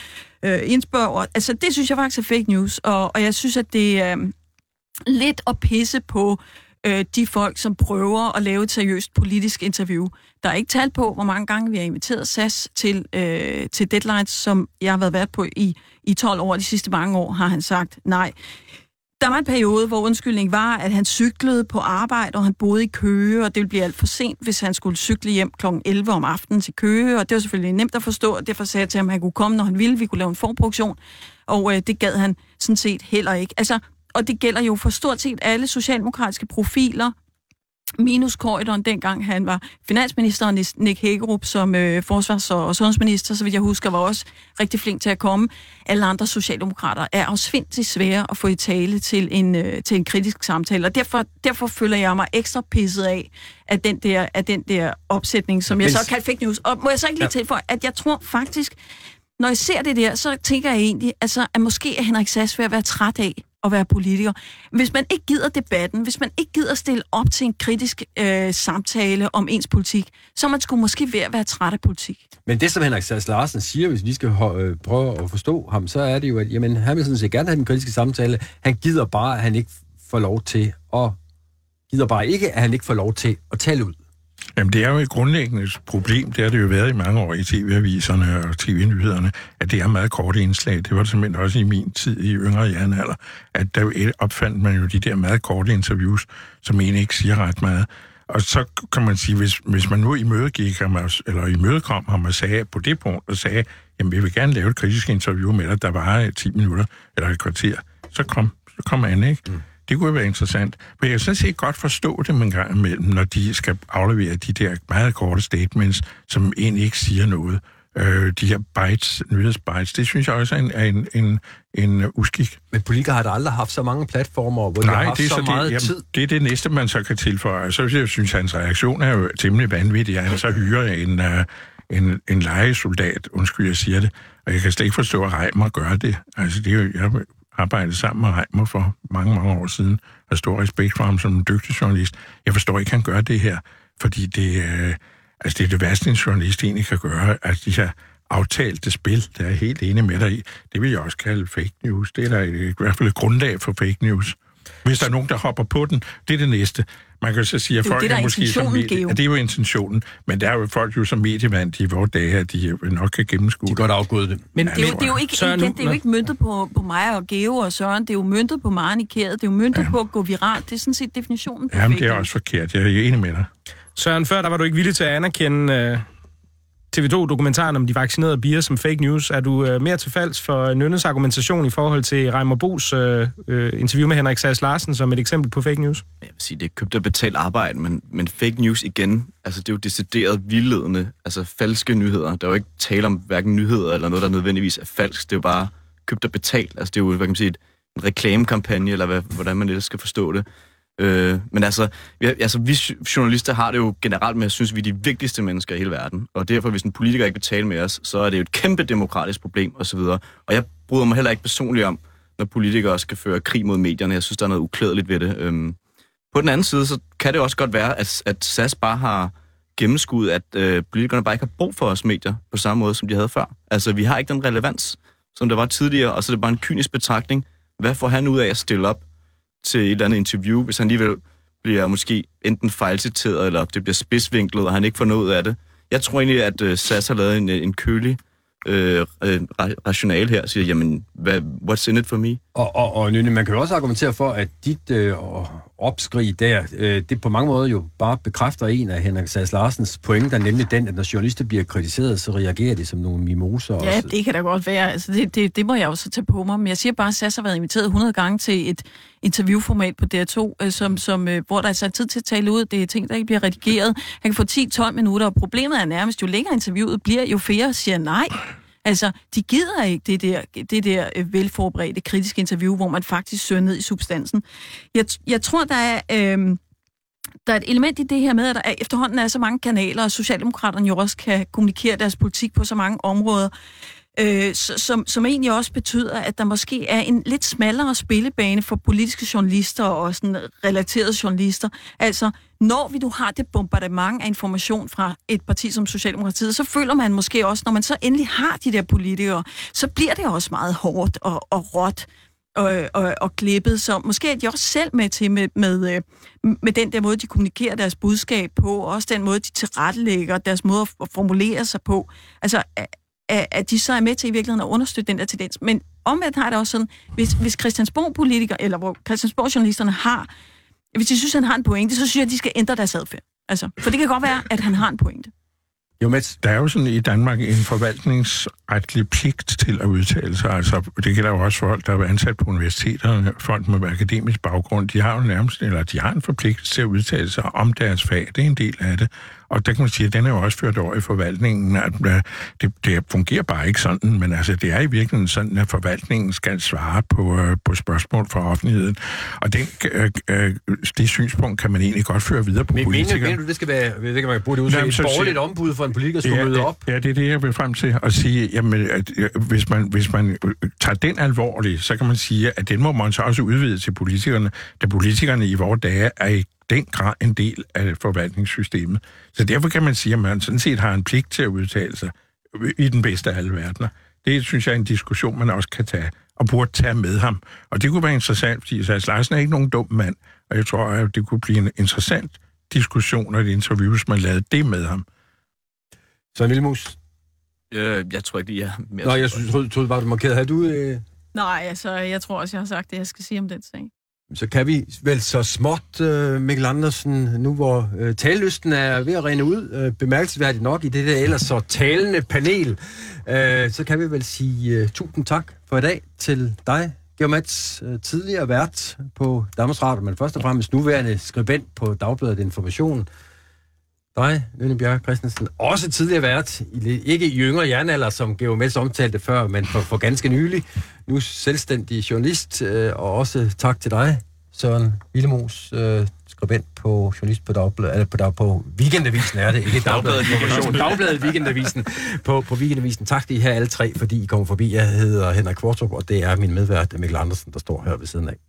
indspørger. Altså, det synes jeg faktisk er fake news, og, og jeg synes, at det er... Øh, lidt at pisse på øh, de folk, som prøver at lave et seriøst politisk interview. Der er ikke talt på, hvor mange gange vi har inviteret SAS til, øh, til deadlines, som jeg har været vært på i, i 12 år. De sidste mange år har han sagt nej. Der var en periode, hvor undskyldning var, at han cyklede på arbejde, og han boede i Køge, og det ville blive alt for sent, hvis han skulle cykle hjem kl. 11 om aftenen til Køge, og det var selvfølgelig nemt at forstå, og derfor sagde jeg til ham, at han kunne komme, når han ville, vi kunne lave en forproduktion, og øh, det gad han sådan set heller ikke. Altså, og det gælder jo for stort set alle socialdemokratiske profiler, minus Korydon, dengang han var finansminister, Nick Hækkerup som øh, forsvars- og sundhedsminister, så vidt jeg husker, var også rigtig flink til at komme. Alle andre socialdemokrater er også findt svære at få i tale til en, øh, til en kritisk samtale, og derfor, derfor føler jeg mig ekstra pisset af, at den der, at den der opsætning, som jeg Men- så kalder fake news. Og må jeg så ikke lige Ja. til for, at jeg tror faktisk, når jeg ser det der, så tænker jeg egentlig, altså, at måske er Henrik Sass ved at være træt af at være politiker. Hvis man ikke gider debatten, hvis man ikke gider stille op til en kritisk øh, samtale om ens politik, så er man skulle måske ved at være træt af politik. Men det, som Henrik Sass Larsen siger, hvis vi skal øh, prøve at forstå ham, så er det jo, at jamen, han vil sådan set gerne have den kritiske samtale. Han gider bare, at han ikke får lov til at... Gider bare ikke, at han ikke får lov til at tale ud. Jamen, det er jo et grundlæggende problem. Det har det jo været i mange år i tv-aviserne og tv-nyhederne, at det er meget korte indslag. Det var det simpelthen også i min tid i yngre jernalder, at der opfandt man jo de der meget korte interviews, som egentlig ikke siger ret meget. Og så kan man sige, hvis, hvis man nu i mødegik ham, eller i mødekom ham og sagde på det punkt, og sagde, jamen vi vil gerne lave et kritisk interview med dig, der var øh, 10 minutter eller et kvarter, så kom, så kom han, ikke? Mm. Det kunne være interessant. Men jeg kan sådan set godt forstå det en gang imellem, når de skal aflevere de der meget korte statements, som egentlig ikke siger noget. Øh, de her bytes, nyhedsbytes, det synes jeg også er en, er en, en, en uskik. Men politikere har da aldrig haft så mange platformer, hvor Nej, de har haft det er så, så meget det, tid. Jamen, det er det næste, man så kan tilføje. Så jeg synes, hans reaktion er jo temmelig vanvittig. Han så hyrer en, uh, en, en legesoldat, undskyld, jeg siger det, og jeg kan slet ikke forstå, at Reimer gør det. Altså, det er jo, jeg arbejdet sammen med Reimer for mange, mange år siden, og stor respekt for ham som en dygtig journalist. Jeg forstår ikke, at han gør det her, fordi det, øh, altså det er det værste, en journalist egentlig kan gøre, at de her aftalte spil, der er helt enig med dig i, det vil jeg også kalde fake news. Det er der i hvert fald et grundlag for fake news. Hvis der er nogen, der hopper på den, det er det næste. Man kan så sige, at folk det, er, er måske som medie, ja, det er jo intentionen, men der er jo folk jo som medievand i vores dage, at de nok kan gennemskue. De godt afgået det. Men ja, det, er jo, det, er jo ikke, Søren, igen, det er jo ikke myntet på, på mig og Geo og Søren, det er jo myntet på Maren Kæret, det er jo myntet ja. på at gå viralt. Det er sådan set definitionen på Jamen, det er også forkert. Jeg er enig med dig. Søren, før der var du ikke villig til at anerkende øh, TV2-dokumentaren om de vaccinerede bier som fake news. Er du øh, mere til falds for Nynnes argumentation i forhold til Reimer Bos øh, øh, interview med Henrik Sass Larsen som et eksempel på fake news? Jeg vil sige, det er købt og betalt arbejde, men, men fake news igen, altså det er jo decideret vildledende, altså falske nyheder. Der er jo ikke tale om hverken nyheder eller noget, der nødvendigvis er falsk. Det er jo bare købt og betalt. Altså det er jo, hvad kan man sige, en reklamekampagne, eller hvad, hvordan man ellers skal forstå det. Øh, men altså vi, altså, vi journalister har det jo generelt med at synes, at vi er de vigtigste mennesker i hele verden. Og derfor, hvis en politiker ikke vil tale med os, så er det jo et kæmpe demokratisk problem osv. Og jeg bryder mig heller ikke personligt om, når politikere skal føre krig mod medierne. Jeg synes, der er noget uklædeligt ved det. Øhm, på den anden side, så kan det også godt være, at, at SAS bare har gennemskuddet, at øh, politikerne bare ikke har brug for os medier på samme måde, som de havde før. Altså, vi har ikke den relevans, som der var tidligere, og så er det bare en kynisk betragtning. Hvad får han ud af at stille op til et eller andet interview, hvis han alligevel bliver måske enten fejlciteret, eller det bliver spidsvinklet, og han ikke får noget af det. Jeg tror egentlig, at uh, SAS har lavet en, øh, en kølig øh, øh rationale her, siger, jamen, hvad, what's in it for me? Og, og, og Nynne, man kan jo også argumentere for, at dit øh, opskrig der, øh, det på mange måder jo bare bekræfter en af Henrik Sass Larsens pointer, nemlig den, at når journalister bliver kritiseret, så reagerer de som nogle mimoser. Ja, også. det kan da godt være. Altså, det, det, det må jeg også tage på mig. Men jeg siger bare, at Sass har været inviteret 100 gange til et interviewformat på DR2, øh, som, som, øh, hvor der er sat tid til at tale ud. Det er ting, der ikke bliver redigeret. Han kan få 10-12 minutter, og problemet er nærmest, jo længere interviewet bliver, jo flere siger nej. Altså, de gider ikke det der, det der øh, velforberedte kritiske interview, hvor man faktisk søger ned i substansen. Jeg, jeg tror, der er... Øh, der er et element i det her med, at der er, efterhånden er så mange kanaler, og Socialdemokraterne jo også kan kommunikere deres politik på så mange områder, øh, som, som egentlig også betyder, at der måske er en lidt smallere spillebane for politiske journalister og sådan relaterede journalister. Altså, når vi nu har det bombardement af information fra et parti som Socialdemokratiet, så føler man måske også, når man så endelig har de der politikere, så bliver det også meget hårdt og, og råt og, og, og klippet. Så måske er de også selv med til med, med, øh, med den der måde, de kommunikerer deres budskab på, og også den måde, de tilrettelægger deres måde at formulere sig på. Altså, at de så er med til i virkeligheden at understøtte den der tendens. Men omvendt har det også sådan, hvis, hvis Christiansborg-politikere, eller hvor Christiansborg-journalisterne har, hvis de synes, han har en pointe, så synes jeg, at de skal ændre deres adfærd. Altså, for det kan godt være, at han har en pointe. Jo, men der er jo sådan i Danmark en forvaltningsretlig pligt til at udtale sig. Altså, det gælder jo også folk, der er ansat på universiteterne, folk med akademisk baggrund. De har jo nærmest, eller de har en forpligtelse til at udtale sig om deres fag. Det er en del af det. Og der kan man sige, at den er jo også ført over i forvaltningen, at det, det fungerer bare ikke sådan, men altså, det er i virkeligheden sådan, at forvaltningen skal svare på, øh, på spørgsmål fra offentligheden. Og den, øh, øh, det synspunkt kan man egentlig godt føre videre på men, politikere. Mener du, det skal være, det kan man bruge det ud et borgerligt ombud for en politiker skulle ja, møde op? Ja, det er det, jeg vil frem til at sige, jamen, at, hvis, man, hvis man tager den alvorligt, så kan man sige, at den må man så også udvide til politikerne, da politikerne i vores dage er i den grad en del af forvaltningssystemet. Så derfor kan man sige, at man sådan set har en pligt til at udtale sig i den bedste af alle verdener. Det synes jeg er en diskussion, man også kan tage, og burde tage med ham. Og det kunne være interessant, fordi Sass Larsen er ikke nogen dum mand, og jeg tror, at det kunne blive en interessant diskussioner, de interviews, man lavede det med ham. Så Vilmus? Øh, jeg tror ikke, de er mere... Nå, jeg synes, troede, troede bare, du markerede. Har du... Øh... Nej, altså, jeg tror også, jeg har sagt det, jeg skal sige om den sag. Så kan vi vel så småt, øh, Mikkel Andersen, nu hvor øh, talelysten er ved at rende ud, øh, bemærkelsesværdigt nok i det der ellers så talende panel, øh, så kan vi vel sige øh, tusind tak for i dag til dig, Georg Mats, øh, tidligere vært på Danmarks Radio, men først og fremmest nuværende skribent på Dagbladet Information. Dig, Lønne Bjerg Christensen, også tidligere vært, i, ikke i yngre jernalder, som Georg Mets omtalte før, men for, for ganske nylig. Nu selvstændig journalist, øh, og også tak til dig, Søren Villemos, øh, skribent på journalist på Dagbladet, eller på, dag, på Weekendavisen er det, ikke Dagbladet Information, Dagbladet Weekendavisen, på, på Weekendavisen. Tak til I her alle tre, fordi I kommer forbi. Jeg hedder Henrik Kvartrup, og det er min medvært Mikkel Andersen, der står her ved siden af.